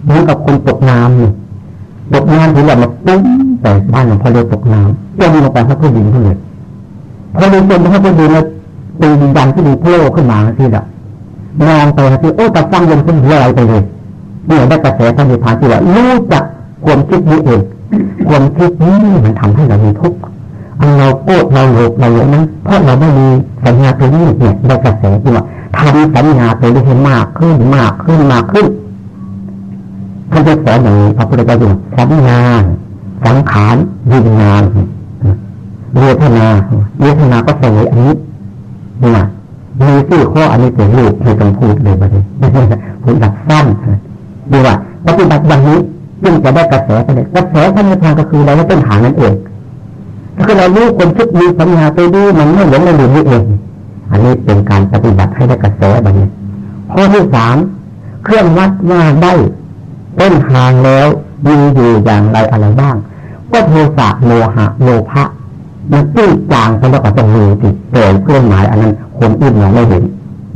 เหมือนกับคนตกน้ำนี่ตกน้ำทีเดียวมาปุ้งแต่บ้านของพอเรือตกน้ำจมลงไปพระพุทธดินเลยพอเรือจมพระพุทธดินแล้วตีนยันที่ดีโผล่ขึ้นมาทีเดียวมองไปทีโอ้ตะฟังยนขึ้นหัวอะไปเลยเนี่ยได้กระแสท่านมีพานที่ว่ารู้จักความคิดนี้เองความคิดนี้มันทำให้เรามีทุกข์ เราโกรธเราโลภเราอย่างนั้นเพราะเราไม่มีสัญญาตัวนี้เนี่ยได้กระแสที่ว่าทำสัญญาตัวนี้ให้มากขึ้นมากขึ้นมากขึ้นท่านจะสอนอย่างนี้พระพุทธเจ้าบอกสัญญาสังขารวิญญาณเวทนาเวทนาก็สวยอันนี้เนี่ยมีสี่ข้ออันนี้เป็นลูกไม่ต้องพูดเลยประเด็นพูดแบบสั้นดีว่าปฏิบัติอย่างนี้จึงจะได้กระแสไปเลยกระแสพระนิพพานก็คือเราไม่ต้นหานั่นเอง ถ้าเรารู้คนคิดมีสัญญาไปดูมันไม่หลงไม่ลืมนี่เองอันนี้เป็นการปฏิบัติให้ได้กระแสแบบนี้ข้อที่สามเครื่องวัดว่าได้ต้นทางแล้วมีอยู่อย่างไรอะไรบ้าง ก็โทสะโลหะโลภะมันตื้อจางไปแล้วก็ต้องมีติดเกิดเครื่องหมายอันนั้นคนอื่นมองไม่เห็น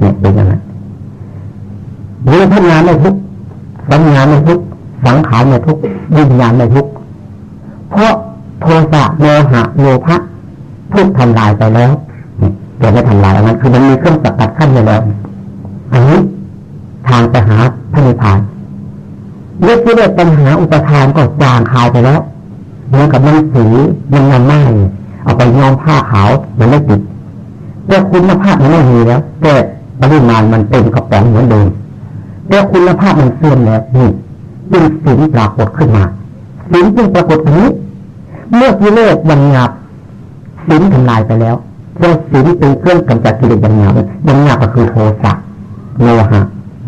เนี่ยเป็นอย่างนั้นเรื่องทำงานไม่ทุกสัญญาไม่ทุกสังขารไม่ทุกวิญญาณไม่ทุกเพราะ โทสะโมหะโลภะทุกทำลายไปแล้วแต่ไม่ทำลายอันนั้นคือมันมีเครื่องสกัดขั้นอยู่แล้วอันนี้ทางไปหาพระนิพพานเรื่องที่เรียกปัญหาอุปทานก็จางคายไปแล้วเหมือนกับมันสีมันงามไม้เอาไปย้อมผ้าขาวมันไม่ติดแต่คุณภาพมันไม่มีแล้ว แต่ปริมาณมันเต็มกระป๋องเหมือนเดิมแต่คุณภาพมันเสื่อมแล้วนี่จึงสินปรากฏขึ้นมาสินจึงปรากฏนี้ เมื่อกิเลสยังหยาบสินทำลายไปแล้วเพราะสินเป็นเครื่องกำจัดกิเลสยังหยาบยังหยาบก็คือโทสะโลหะ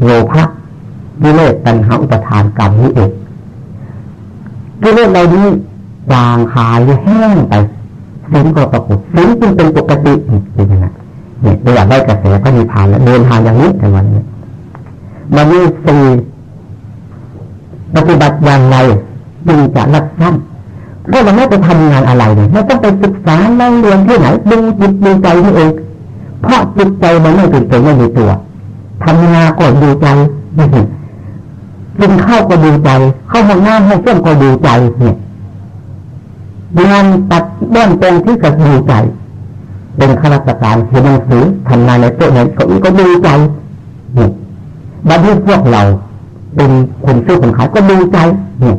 โลภะกิเลสตัณหาอุปทานกรรมนี้เองกิเลสเรานี้จางหายแห้งไปสินก็ปรากฏสินจึงเป็นปกติเป็นยังไงเนี่ยเราอยาได้กระแสก็มีผ่านแล้วเดินทางอย่างนี้แต่วันนี้มันมีสี่ปฏิบัติอย่างไรจึงจะรักสั้น เพราะเราไม่ไปทำงานอะไรเลยไม่ต้องไปศึกษานั่งเรียนที่ไหนดูจิตดูใจนี่เองเพราะจิตใจมันไม่เป็นตัวไม่มีตัวทำงานก็ดูใจกินข้าวก็ดูใจ เข้าห้องน้ำห้องเครื่องก็ดูใจเนี่ยงานตัดบ้านแปลงที่ก็ดูใจ เป็นข้าราชการเขียนหนังสือทำงานในโต๊ะไหนก็อีก็ดูใจนี่บัดนี้พวกเรา เป็นคนซื้อคนขายก็ดูใจนี่พ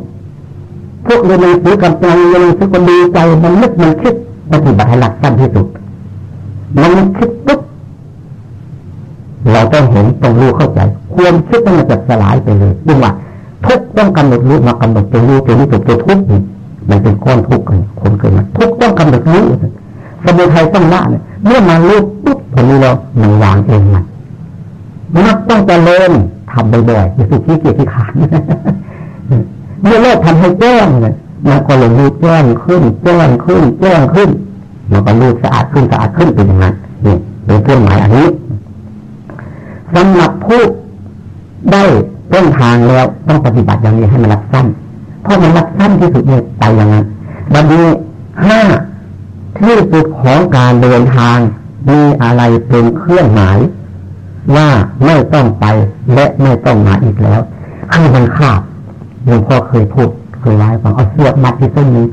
วกเรียนหนังสือกำลังเรียนหนังสือก็ดูใจมันนึกมันคิดปฏิบัติหลักสั้นที่สุด มันคิดปุ๊บเราต้องเห็นต้องรู้เข้าใจควรคิดต้องมันจะสลายไปเลยดึงว่าทุกต้องกำหนดรู้มากำหนดตัวรู้ตัวนี้ตัวทุกข์มันเป็นก้อนทุกข์กันคนเกิดมาทุกต้องกำหนดรู้สมุทัยต้องละเนี่ยเมื่อมันรู้ปุ๊บผลนี้เรามันวางเองมันนักต้องจะเริ่มทำบ่อยๆอย่าสุขี้เกียจที่ขาด เมื่อเลิกทำให้แจ้งเนี่ยมันก็เลยรู้แจ้งขึ้น แจ้งขึ้น แจ้งขึ้นมันก็รู้สะอาดขึ้นสะอาดขึ้นเป็นอย่างนั้นนี่เป็นเครื่องหมายอันนี้สำหรับผู้ได้ต้นทางแล้วต้องปฏิบัติอย่างนี้ให้มันรักสั้น เพราะมันรักสั้นที่สุดเนี่ยไปอย่างนั้นบัดนี้ห้าที่สุดของการเดินทางมีอะไรเป็นเครื่องหมาย ว่าไม่ต้องไปและไม่ต้องมาอีกแล้วคือมันขาด หลวงพ่อเคยพูดเคยไล่ฟังเอาเสื้อมัดที่เส้นนี้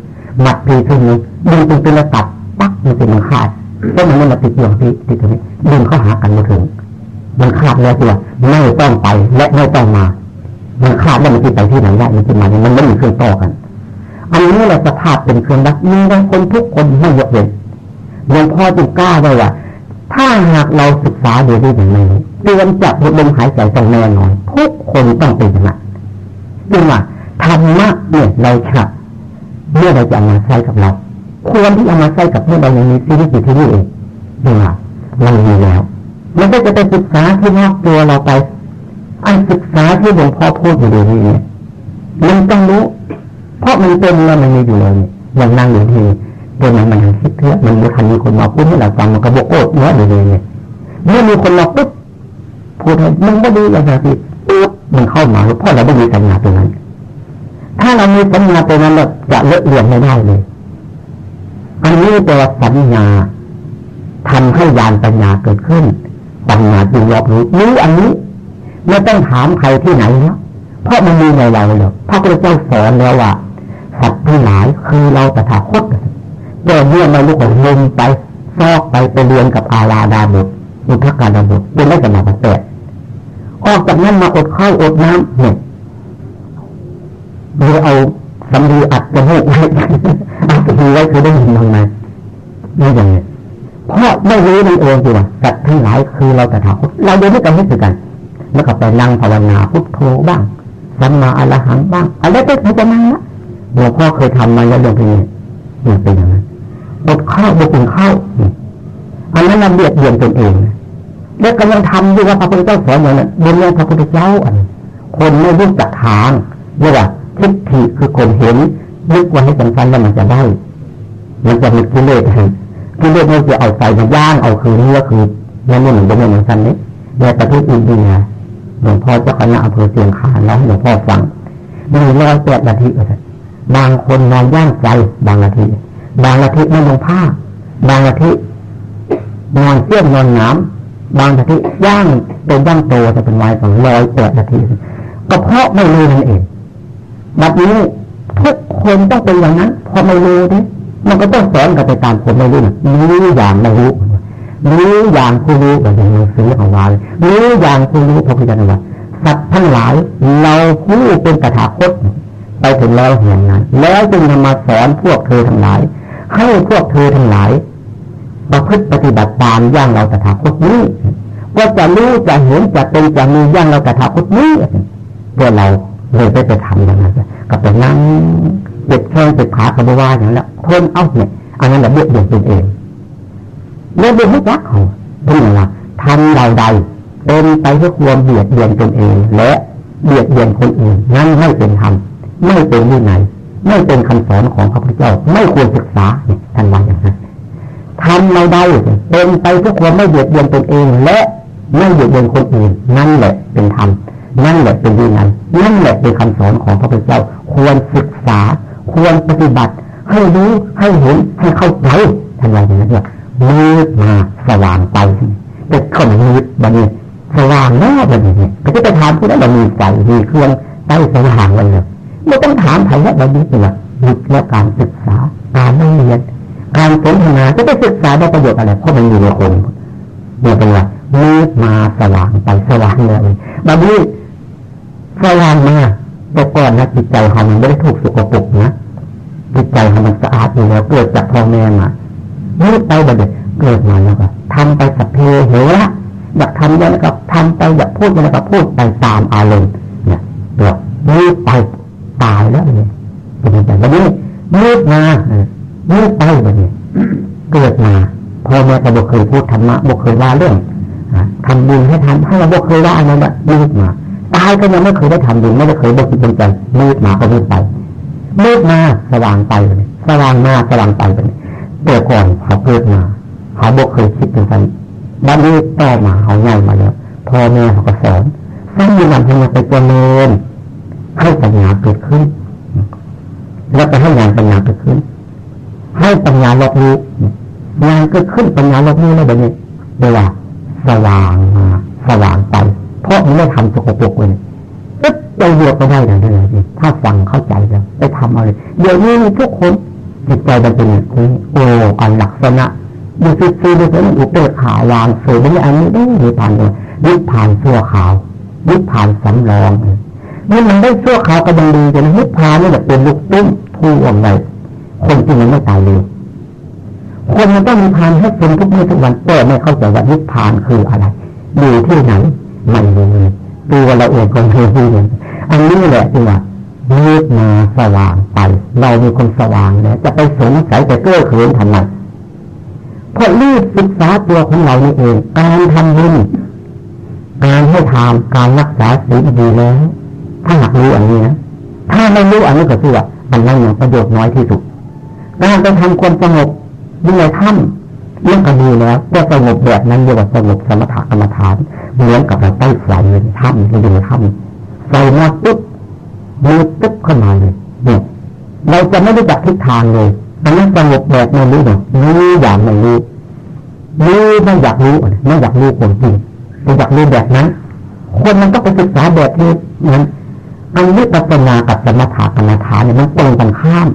มัดที่เส้นนี้ดึงเป็นเป็นระตัดปักมันเป็นมันขาดก็มันไม่มาติดอย่างที่ติดตรงนี้ดึงเข้าหากันมาถึง มันขาดแล้วตัวไม่ต้องไปและไม่ต้องมา มันขาดแล้วมันจะไปที่ไหนได้มันจะมามันไม่มีเครื่องต่อกัน อันนี้แหละสภาพเป็นเครื่องรักมีทั้คนทุกคนไม่ยกเว้นหลวงพ่อจึงกล้าได้ว่าถ้าหากเราศึกษาดูได้อย่างไรเตรียมจับลมหายใจต้องแน่นอนทุกคนต้องเป็นอย่างนั้น จึงว่าธรรมะเนี่ยเราฉับเมื่อเราจะมาใช้กับเราควรที่เอามาใช้กับเมื่อเรายังมีชีวิตอยู่ที่นี่เองนี่ว่าเรามีแล้ว มันก็จะไปศึกษาที่นอกตัวเราไปอันศึกษาที่หลวงพ่อพูดอยู่ดีนี่มันต้องรู้ เพราะมันเป็นแล้วมันมีอยู่เลยอย่างนั่งอยู่ที่เดี๋ยวมันมันคิดเถอะมันบุทันมีคนมาพูดให้เราฟังมันก็บอกโอ้เนื้ออยู่เลยเนี่ยเมื่อมีคนมาปุ๊บพูดให้มันก็ดีอย่างไรปุ๊บ มันเข้ามาเพราะเราไม่มีสัญญาตรงนั้น ถ้าเรามีสัญญาตรงนั้นเราจะเลอะเลือนไม่ได้เลย อันนี้ตัวสัญญาทำให้ยานปัญญาเกิดขึ้น ปัญญาจึงรอบรู้รู้อันนี้ไม่ต้องถามใครที่ไหนแล้วเพราะมันมีในเราแล้วพระพุทธเจ้าสอนแล้วว่าสัตว์ทั้งหลายคือเราตถาคตแต่เมื่อเราลุกลงไปซอกไปไปเรียนกับอาลาดาบุตรอุทกาดาบุตรเป็นได้สมาธิ ออกจากนั้นมาอดข้าวอดน้ำเนี่ยเราเอาสำลีอัดจมูกไว้อัดจมูกไว้คือได้ยินทางไหนนี่อย่างนี้เพราะไม่รู้นั่นเองจีว่าสัตว์ทั้งหลายคือเราแต่ถาเราเดินด้วยกันไม่คือกันแล้วก็ไปนั่งภาวนาพุทโธบ้างสัมมาอรหังบ้างอะไรก็ไม่จะนั่งละหลวงพ่อเคยทำมาแล้วเรื่องนี้นี่เป็นอย่างนั้นบดข้าวบดกินข้าวอันนั้นเราเบียดเบียนตนเอง แล้วก็ยังทำอยู่ว่าพระพุทธเจ้าสอนอย่างนั้นบนเรื่องพระพุทธเจ้าอันคนไม่รู้จักทางเรียกว่าทิฏฐิคือคนเห็นนึกว่าให้สำคัญแล้วมันจะได้ มันจะมีกิเลสกิเลสมันจะเอาใส่มาย่างเอาคือเนื้อคือนั่นนี่เหมือนเดิมเหมือนกันนี้ในประเทศอินเดียหลวงพ่อเจ้าคณะอำเภอเสียงคานแล้วหลวงพ่อฟังมีร้อยแปดนาทีเลยบางคนนอนย่างใจบางนาที บางนาทีไม่ลงผ้า บางนาทีนอนเสี้ยนนอนน้ำ บางนาทีย่างเป็นย่างโตจะเป็นวัยของร้อยแปดนาทีก็เพราะไม่รู้นั่นเองแบบนี้ทุกคนต้องเป็นอย่างนั้นพอไม่รู้นี่มันก็ต้องสอนกันไปตามคนไม่รู้รู้อย่างไม่รู้รู้อย่างผู้รู้แบบอย่างหนังสือของวารู้อย่างผู้รู้พระพุทธเจ้าว่าสัตว์ทั้งหลายเราผู้เป็นกถาคตไปถึงแล้วแห่งนั้นแล้วจึงนำมาสอนพวกเธอทั้งหลาย ให้พวกเธอทั้งหลาย ประพฤติปฏิบัติตามย่างเราตถาคตนี้ว่าจะรู้จะเห็นจะเป็นจะมีย่างเราตถาคตนี้เพื่อเราเลยไปไปทำอย่างนั้นก็ไปนั่งเด็ดแข้งเด็ดขาขบว่าอย่างนั้นทนเอาเนี่ยอันนั้นแหละเบียดเบียนตนเองเรื่อเบียดไม่ยักเขาเป็นไงล่ะทำเราใดเป็นไปเพื่อความเบียดเบียนตนเอง และเบียดเบียนคนอื่นนั่นไม่เป็นธรรมไม่เป็นวินัยไม่เป็นคำสอนของพระพุทธเจ้า ไม่ควรศึกษาเนี่ยท่านว่าอย่างนั้น ทำเราได้เป็นไปเพื่อความไม่เบียดเบียนตนเอง และไม่เบียดเบียนคนอื่นนั่นแหละเป็นธรรมนั่นแหละเป็นวินัยนั่นแหละเป็นคำสอนของพระพุทธเจ้า ควรศึกษา ควรปฏิบัติ ให้รู้ให้เห็นให้เข้าใจท่านว่าอย่างนั้นว่ามืดมาสว่างไปแต่คนมืดบันนี้สว่างแล้วบันนี้ก็จะไปถามผู้นั้นว่ามีไฟมีเครื่องใต้สว่างวันเลยไม่ต้องถามใครแล้วบันนี้เป็นหยุดและการศึกษาการไม่เรียน การสนทนาจะไปศึกษาได้ประโยชน์อะไรเพราะมันอยู่ในคนเนี่ยเป็นว่ามืดมาสว่างไปสว่างเลยบันนี้สว่างมาแต่ก่อนนะจิตใจของมันไม่ได้ถูกสุกปรกนะจิตใจของมันสะอาดอยู่แล้วเกิดจากพ่อแม่มามืดไปบัดเด็กเกิดมาแล้วก็ทำไปสัพเพเหระอยากทำยังไงก็ทำไปอยากพูดยังไงก็พูดไปตามอารมณ์เนี่ยเกิดมืดไปตายแล้วเนี่ยเป็นแบบนี้มืดมา มืดไปแบบนี้เกิดมาพ่อแม่ก็บอกเคยพูดธรรมะบอกเคยว่าเรื่องทำบุญให้ทำให้เราบอกเคยว่าอะไรแบบมืดมาตายก็ยังไม่เคยได้ทำบุญไม่ได้เคยบอกจิตใจมืดมาก็มืดไปมืดมาสว่างไปสว่างมาสว่างไปไปแต่ก่อนเขาเกิดมาเขาบอกเคยคิดถึงกันบ้านนี้ต่อมาเขาง่ายมาแล้วพ่อแม่เขาก็สอนสร้างมีนำทำมาไปเจริญให้ปัญญาเกิดขึ้น แล้วไปให้งานปัญญาเกิดขึ้น ให้ปัญญาลบรู้งานกิดขึ้นปัญญาลบรู้แล้วแบบนี้เวลาสว่างมาสว่างไป เพราะมันไม่ทำสกปรกเลยก็จเยียไปได้อย่างไรถ้าฟังเข้าใจแล้วไปทำอะไรเดี๋ยวนี้ทุกคนจิตใจมันเป็นอย่างนี้โอ้อันลักษณะดูซิซีดูซิอุปเบกขาวางสวยนี่อันนี้ได้มีผ่านเลยนิพผ่านชั่วขาวนิพผ่านสำรองนี่มันได้ชั่วขาวก็ยังดีแต่นิพพานนี่แบบเป็นลูกตุ้มทุ่อะไร คนที่มันไม่ตายเลยคนมันต้องมีพานให้เป็นทุกเมื่อทุกวันแต่ไม่เข้าใจว่านิพพานคืออะไรอยู่ที่ไหนไม่รู้ตัวเราเองก็ไม่รู้อันนี้แหละที่ว่ามืดมาสว่างไป เรามีคนสว่างแล้วจะไปสงสัยจะเก้อเขินทำไมเพราะรีบศึกษาตัวของเรานี่เอง การทำบุญการให้ทานการรักษาศีลดีแล้ว ถ้าหากรู้อันนี้นะถ้าไม่รู้อันนี้ก็คือว่ามันนั่งอย่างประโยชน์น้อยที่สุด การไปทำความสงบยิ่งในถ้ำเรื่องก็ดีแล้วก็สงบแบบนั้นเรียกว่าสงบสมถะกรรมฐานเหมือนกับเราใต้ไฟในถ้ำในถ้ำไฟมาปุ๊บมือปุ๊บเข้ามาเลยเนี่ยเราจะไม่ได้จักทิศทางเลยอันนั้นสงบแบบไม่รู้หรอกรู้อย่างไม่รู้รู้ไม่อยากรู้ไม่อยากรู้ความจริงไม่อยากรู้แบบนั้น คนมันก็ไปศึกษาแบบนี้นั้นอันนี้ปัจนากับสมถะกรรมฐานเนี่ยมันตรงกันข้าม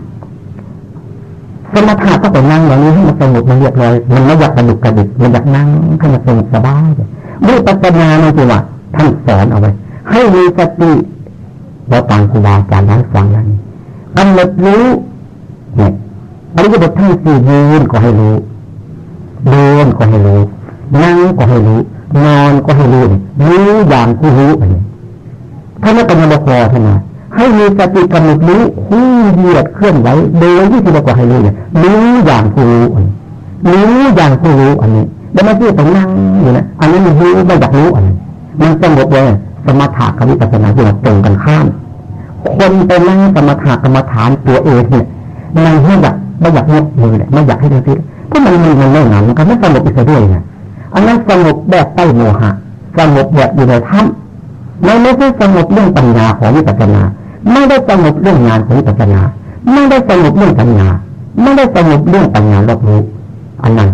สมถะก็ไปนั่งอย่างนี้ให้มันสงบมันเรียบร้อยมันไม่อยากกระดุกกระดิกมันอยากนั่งให้มันสงบสบายด้วยปัจนาในตัวท่านสอนเอาไว้ ให้มีสติเราต่างครูบาอาจารย์ทั้งฟังนั้นกำหนดรู้เนี่ยอริยบททั้งสี่ยืนก็ให้รู้เดินก็ให้รู้นั่งก็ให้รู้นอนก็ให้รู้รู้อย่างผู้รู้อันนี้ถ้าไม่เป็นมพอท่านนะ ให้มีสติกำหนดรู้คู่เหยียดเคลื่อนไหวโดยที่เราก็ให้รู้เนี่ยรู้อย่างผู้รู้รู้อย่างผู้รู้อันนี้แล้วไม่ใช่ไปนั่งอยู่นะอันนี้มันรู้ไม่อยากรู้อันนี้มันสงบเลยสมถะกับวิปัสสนาที่เราตรงกันข้าม คนไปนั่งสมถะกรรมฐานตัวเองเนี่ยมันไม่อยากไม่อยากยกมือเลยไม่อยากให้ดูสิเพราะมันมีมันไม่หนามันก็ไม่สงบอีกด้วยไงอันนั้นสงบแบบใต้โมหะสงบแบบอยู่ในถ้ำไม่ไม่ใช่สงบเรื่องปัญญาของวิปัสสนา ไม่ได้สงบเรื่องงานของปัสสนาไม่ได้สงบเรื่องปัญญาไม่ได้สงบเรื่องปัญญาลบรู้อันนั้น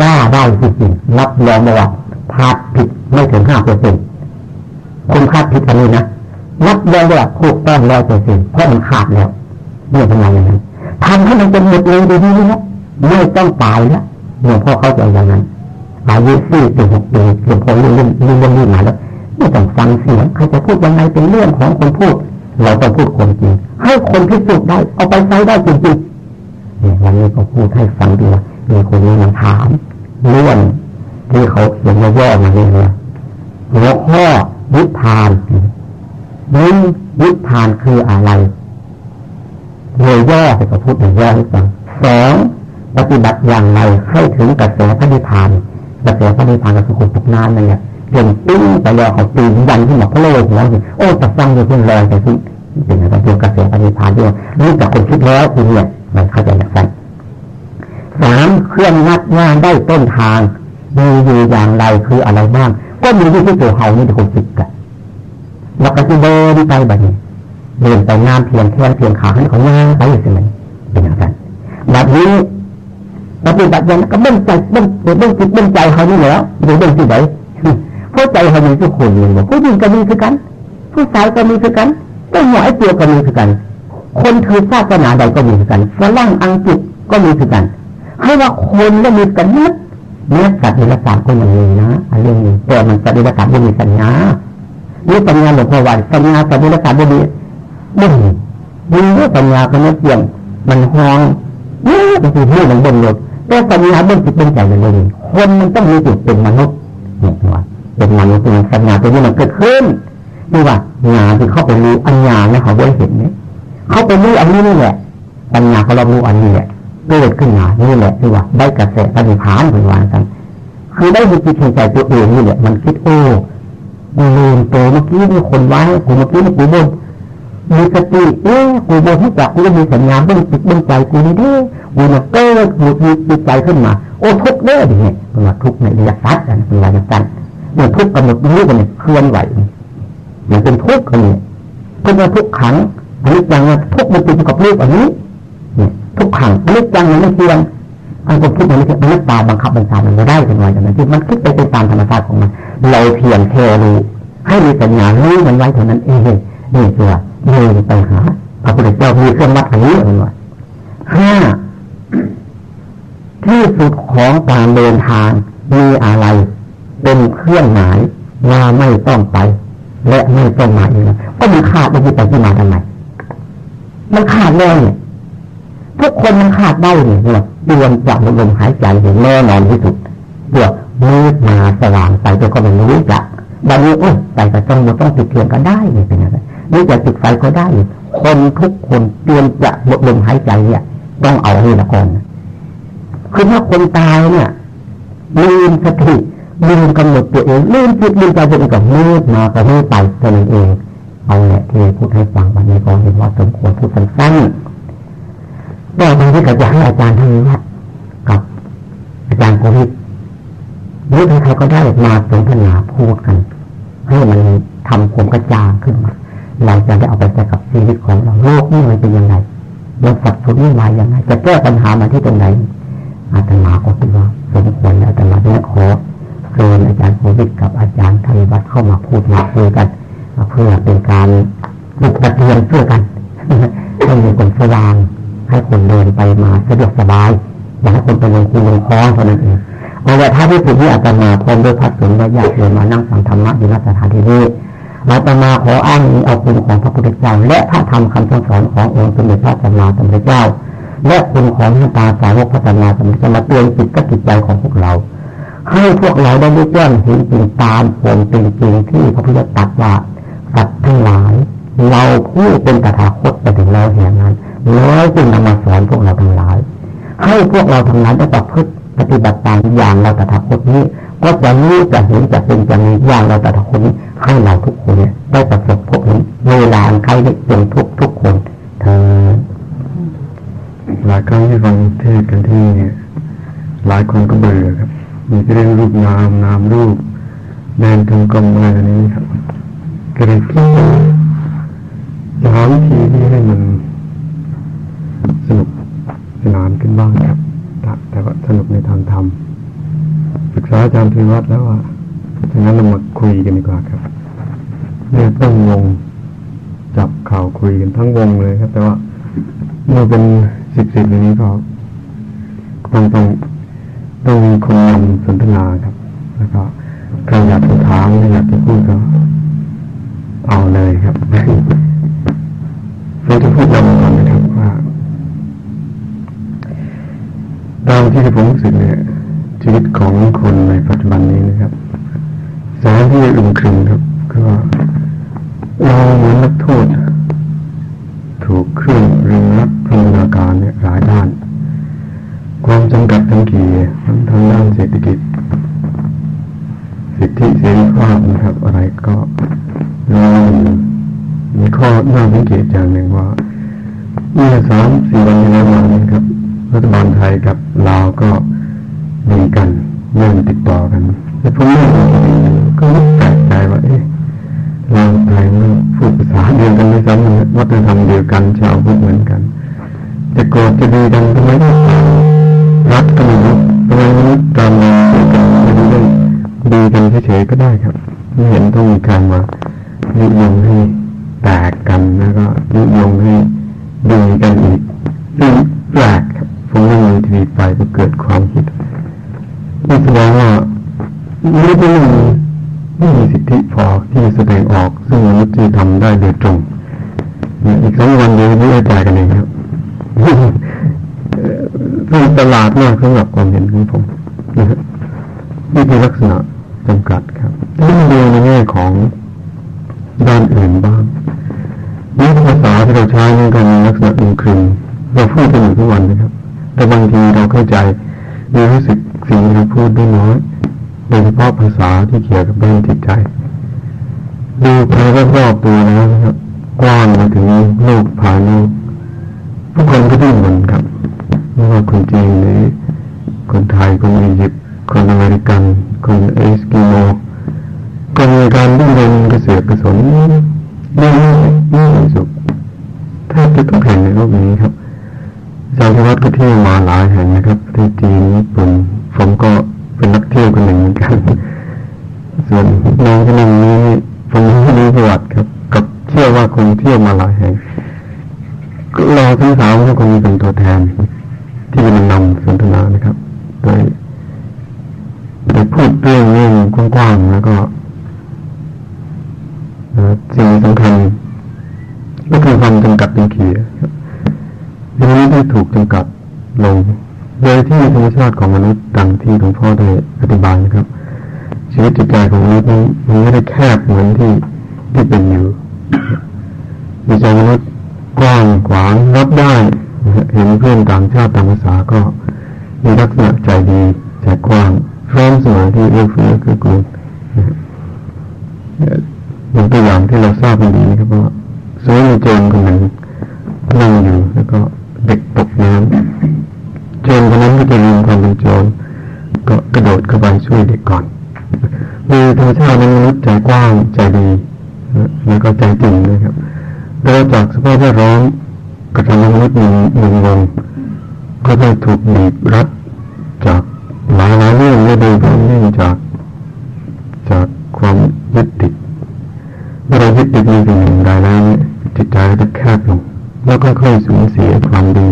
กล้าได้จริงๆรับรองว่าพลาดผิดไม่ถึงห้าเปอร์เซ็นต์คุณคาดผิดอันนี้นะรับรองว่าถูกต้องร้อยเปอร์เซ็นต์เพราะมันขาดแล้วเนี่ยทำไมอย่างนั้นทำให้มันเป็นหมดเลยดีๆนะไม่ต้องตายแล้วหลวงพ่อเข้าใจอย่างนั้นอายุสี่สิบหกปีหลวงพ่อเรื่องเรื่องเรื่องนี้มาแล้วไม่ต้องฟังเสียงใครจะพูดยังไงเป็นเรื่องของคนพูด เราต้องพูดความจริง ให้คนพิสูจน์ได้ เอาไปใช้ได้จริงๆเนี่ยวันนี้ก็พูดให้ฟังดีว่ามีคนนี้มาถามเรื่องที่เขาเขียนย่อมาเนี่ยหัวข้อนิพพานนี่นิพพานคืออะไรโดยย่อไปกับพูดอย่างย่อให้ฟังสองปฏิบัติอย่างไรให้ถึงกระแสพระนิพพานกระแสพระนิพพานกับสุขุมทุกนานนั่นเนี่ย เปลี่ยนปิ้งไปแล้วเขาตีนยันขึ้นมาพระโลหัวสิโอ้จะฟังอยู่เพิ่งลอยแต่ที่เป็นอะไรตัวกระแสพระนิพพานด้วยรู้จักคนคิดแล้วทีเนี่ยมันเข้าใจแบบนั้นสามเครื่องนัดงานได้ต้นทางมีอยู่อย่างไรคืออะไรบ้าง ก็มีที่ที่ตัวเฮานี่เป็นคนคิดกันเราก็จะเดินไปแบบนี้เดินไปงานเพียงแค่เพียงขาให้เขาย่างไปสิมันเป็นอย่างนั้นแบบนี้ปฏิบัติย่างวันก็เบ้งใจเบ้งเบ้งจิตเบ้งใจเขานี่แล้วหรือเบ้งที่ไหน เพราใจเขามีทุกคนเลยผู้หญิงก็มีคือกัน ผู้ชายก็มีคือกันเจ้าหัวไอ้ตัวก็มีคือกัน คนคือศาสนาใดก็มีคือกันฝรั่งอังกฤษก็มีคือกันให้ว่าคนก็มีกันนักเนี่ยสัตว์ในรักษาก็ยังมีนะอันนี้แต่มันสัตว์ในรักษาไม่มีสัญญานี่ปัญญาหลวงพ่อวันสัญญาสัตว์ในรักษาไม่มีไม่มีมีเรื่องปัญญาก็ไม่เกี่ยงมันห้องนี่เป็นสิ่งที่มันบนรถแต่ปัญญาบนจิตเป็นใจมันเลยคนมันต้องมีจิตเป็นมนุษย์เนี่ยว่า เป็นมนุษย์เป็นสัญญาตัวนี้มันเกิดขึ้นนี่ว่าญาที่เข้าไปรู้อัญญาเนี่ยเขาได้เห็นเนี่ยเขาไปรู้อันนี้นี่แหละปัญญาเขาเรารู้อันนี้แหละเกิดขึ้นมานี่แหละที่ว่าได้กระแสปฏิภาณเป็นวางกัน คือได้จิตใจตัวเองนี่แหละมันคิดโอ้ลืมตัวเมื่อกี้มีคนไว้กูเมื่อกี้มีกูบนมีสติเอ๊ะกูบนให้จับกูมีสัญญาเบื้องจิตเบื้องใจกูนี่เด้กูมาเกิดกูมีจิตใจขึ้นมา โอ้ทุกเด้อเนี่ยเป็นว่าทุกในระยะสั้นกันเป็นระยะสั้น เมื่อทุกกำหนดรู้กันเนี่ยเคลื่อนไหวมันเป็นทุกข์กันนี่ยเป็นว่าทุกขังอันนี้อย่างว่าทุกมันติดกับรูปอันนี้เนี่ยทุกขังอันนี้จังมันไม่เที่ยงอันก็คิดมันไม่ใช่อนัตตาบังคับบัญชามันไม่ได้เป็นวันอย่างนั้นที่มันคิดไปเป็นตามธรรมชาติของมัน เราเพียงแค่รู้ให้มีสัญญารู้มันไว้เท่านั้นเองนี่ตัวเดินไปหาพระพุทธเจ้ามีเครื่องวัดอันนี้เองว่าห้าที่สุดของการเดินทางมีอะไร เป็นเครื่องหมายว่าไม่ต้องไป และไม่ต้องมาองก็มันขาดไปที่ไปที่มาทำไมมันขาดแล้วเนี่ยทุกคนมันขาดได้เนี่ยเดวงจากลมหายใจเห็นแน่นอนที่สุดเดือดมืดมาสว่างไปตัวก็ไม่รู้จักบัดนี้โอ้ยไปก็ต้องมต้องติดเทียนก็ได้เนี่เป็นอะไรนี่จะติดไฟก็ได้ คนทุกคนเตรียมจะหมดลมหายใจเนี่ย ต้องเอาให้ละก่อนคือถ้าคนตายเนี่ยลืมสติ ลืมกำหนดตัวเองลืมจิตลืมใจตัวเองกับมืดมาก็ไม่ไปตัวเองเอาแหละที่พูดให้ฟังวันนี้ก็เห็นว่าสมควรพูดสั้นๆแต่บางทีก็จะให้อาจารย์ท่านวัดกับ อาจารย์โควิดหรือใครก็ได้มาสนทนาพูดกัน ให้มันทำผมกระจางขึ้นมา เราจะได้เอาไปใช้กับชีวิตของเราโลกนี้มันเป็นยังไงเราสับสนนี่มาอย่างไงจะแก้ปัญหามาที่ตรงไหนอาตมาก็คิดว่าสมควรแล้วอาตมาเนี่ยขอ เชิญอาจารย์โควิดกับอาจารย์ไทยวัดเข้ามาพูดมาคุยกันเพื่อเป็นการปลุกระเทียนเพื่อกันให้มีคนสว่างให้คนเดินไปมาสะดวกสบายอยากให้คนไปลงคูลงคล้องเท่านั้นเองเอาไว้ถ้าที่สุดที่อาตมาพร้อมด้วยพระสงฆ์และญาติโยมมานั่งฟังธรรมะอยู่ณสถานที่นี้อาตมาขออ้างเอาคุณของพระพุทธเจ้า และพระธรรมคำสอนขององค์สมเด็จพระสัมมาสัมพุทธเจ้า และคุณของพระตาสาวกพระสัมมาสัมพุทธเจ้ามาเตือนจิตกับจิตใจของพวกเรา ให้พวกเราได้รู้แจ้งเห็นจริงตามความเป็นจริงที่พระพุทธตรัสว่าสัตว์ทั้งหลาย เราผู้เป็นตถาคตไปถึงเราแห่งนั้นแล้วจึงนำมาสอนพวกเราทั้งหลาย ให้พวกเราทั้งนั้นได้ประพฤติปฏิบัติตามอย่างเราตถาคตนี้ ก็จะรู้จะเห็นจะเป็นจะมีอย่างเราตถาคตนี้ให้เราทุกคนเนี่ยได้ประสบพบเห็นเวลาใครได้จงทุกทุกคนเธอหลายครั้งที่ฟังเทศกันที่เนี่ยหลายคนก็เบื่อครับ มีเรื่องรูปนามนามรูปแดนทงกลมอะไรนี้ครับก็เลยคิดจะหาวิธีที่ให้มันสนุกสนานขึ้นบ้างครับ แต่ว่าสนุกในทางธรรมศึกษาอาจารย์พิวัตรแล้วว่าดังนั้นเรามาคุยกันดีกว่าครับเนี่ยต้องวงจับข่าวคุยกันทั้งวงเลยครับ แต่ว่าเมื่อเป็นสิบสิบอย่างนี้ก็ต้องต้อง ต้องมีคนนำสนทนาครับ แล้วก็ใครอยากจะถามอยากจะพูดก็เอาเลยครับผมจะพูดย้ำก่อนนะครับว่าตามที่ผมรู้สึกเนี่ยชีวิตของคนในปัจจุบันนี้นะครับสารที่อึมครึมครับ ก็เราเหมือนนักโทษ ถูกเครื่องรึงรับพัฒนาการเนี่ยหลายด้าน ความจำกัดทั้งกี่ทั้งทางด้านเศรษฐกิจ สิทธิเสรีภาพนะครับ อะไรก็มีข้อน่าสังเกตอย่างหนึ่งว่าเมื่อสามสี่วันที่แล้วมานะครับรัฐบาลไทยกับลาวก็ดีกันเริ่มติดต่อกันแต่ผมไม่ก็แปลกใจว่าเอ๊ะลาวไทยมันพูดภาษาเดียวกันไม่ซ้ำวัฒนธรรมเดียวกันชาวพุทธเหมือนกัน แต่ก่อนจะดีกันทำไม เฉยๆก็ได้ครับไม่เห็นต้องมีการมายุยงให้แตกกันแล้วก็ยุยงให้ดีกันอีกซึ่งแปลกครับผมนั่งดูทีวีไปก็เกิดความคิดนี่แสดงว่าไม่ได้มีไม่มี จำกัดลง โดยที่ธรรมชาติของมนุษย์ดังที่หลวงพ่อได้อธิบายนะครับ ชีวิตจิตใจของมนุษย์นั้มันไม่ได้แคบเหมือนที่ที่เป็นอยู่จิตใจมนุษย์กว้างขวางรับได้ เห็นเพื่อนต่างชาติต่างภาษาก็มีลักษณะใจดีใจกว้างพร้อมเสมอที่เอื้อเฟื้อคือกูลยกตัวอย่างที่เราทราบกันดีนะครับว่าสมมติมีโจรคนหนึ่งนั่งอยู่แล้วก็ เด็กตกน้ำโจรคนนั้นก็จะลืมความเป็นโจรก็กระโดดเข้าไปช่วยเด็กก่อนมีธรรมชาติมนุษย์ใจกว้างใจดีแล้วก็ใจจริงนะครับโดยจากสภาพแวดล้อมกระทำมนุษย์มีมึนงงก็ได้ถูกบีบรัดจากหลายหลายเรื่องและโดยเฉพาะเนื่องจาก จากความยึดติดเมื่อเรายึดติดมีสิ่งหนึ่งใดแล้วจิตใจก็จะแคบลง แล้วก็ค่อยสูญเสียความดี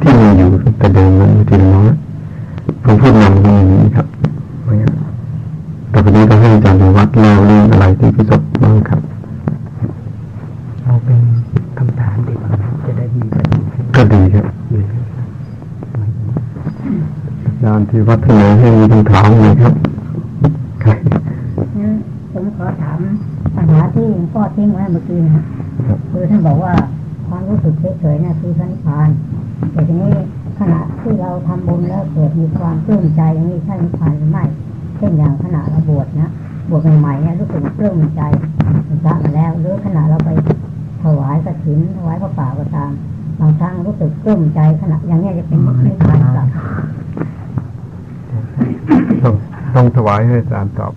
ที่มีอยู่แต่เดิมนั้นทีละน้อยผมพูดนำตรงนี้ครับต่อไปนี้ก็ให้อาจารย์วัดเล่าเรื่องอะไรที่ประสบบ้างครับเอาเป็นคำถามดีกว่าจะได้ดีก็ดีครับอาจารย์ที่วัดเสนอให้มีคำถามเลยครับผมขอถามปัญหาที่พ่อทิ้งไว้เมื่อกี้นะคือท่านบอกว่า ความรู้สึกเฉยๆนี่คือพระนิพพานแต่ทีนี้ขณะที่เราทำบุญแล้วเกิดมีความปลื้มใจอย่างนี้ใช่นิพพานหรือไม่เช่นอย่างขณะเราบวชนะบวชใหม่ๆเนี่ยรู้สึกปลื้มใจพระมาแล้วหรือขณะเราไปถวายกระถินถวายพระป่าก็ตามบางครั้งรู้สึกปลื้มใจขณะอย่างนี้จะเป็นนิพพานกับต้องต้องถวายให้อาจารย์ตอบ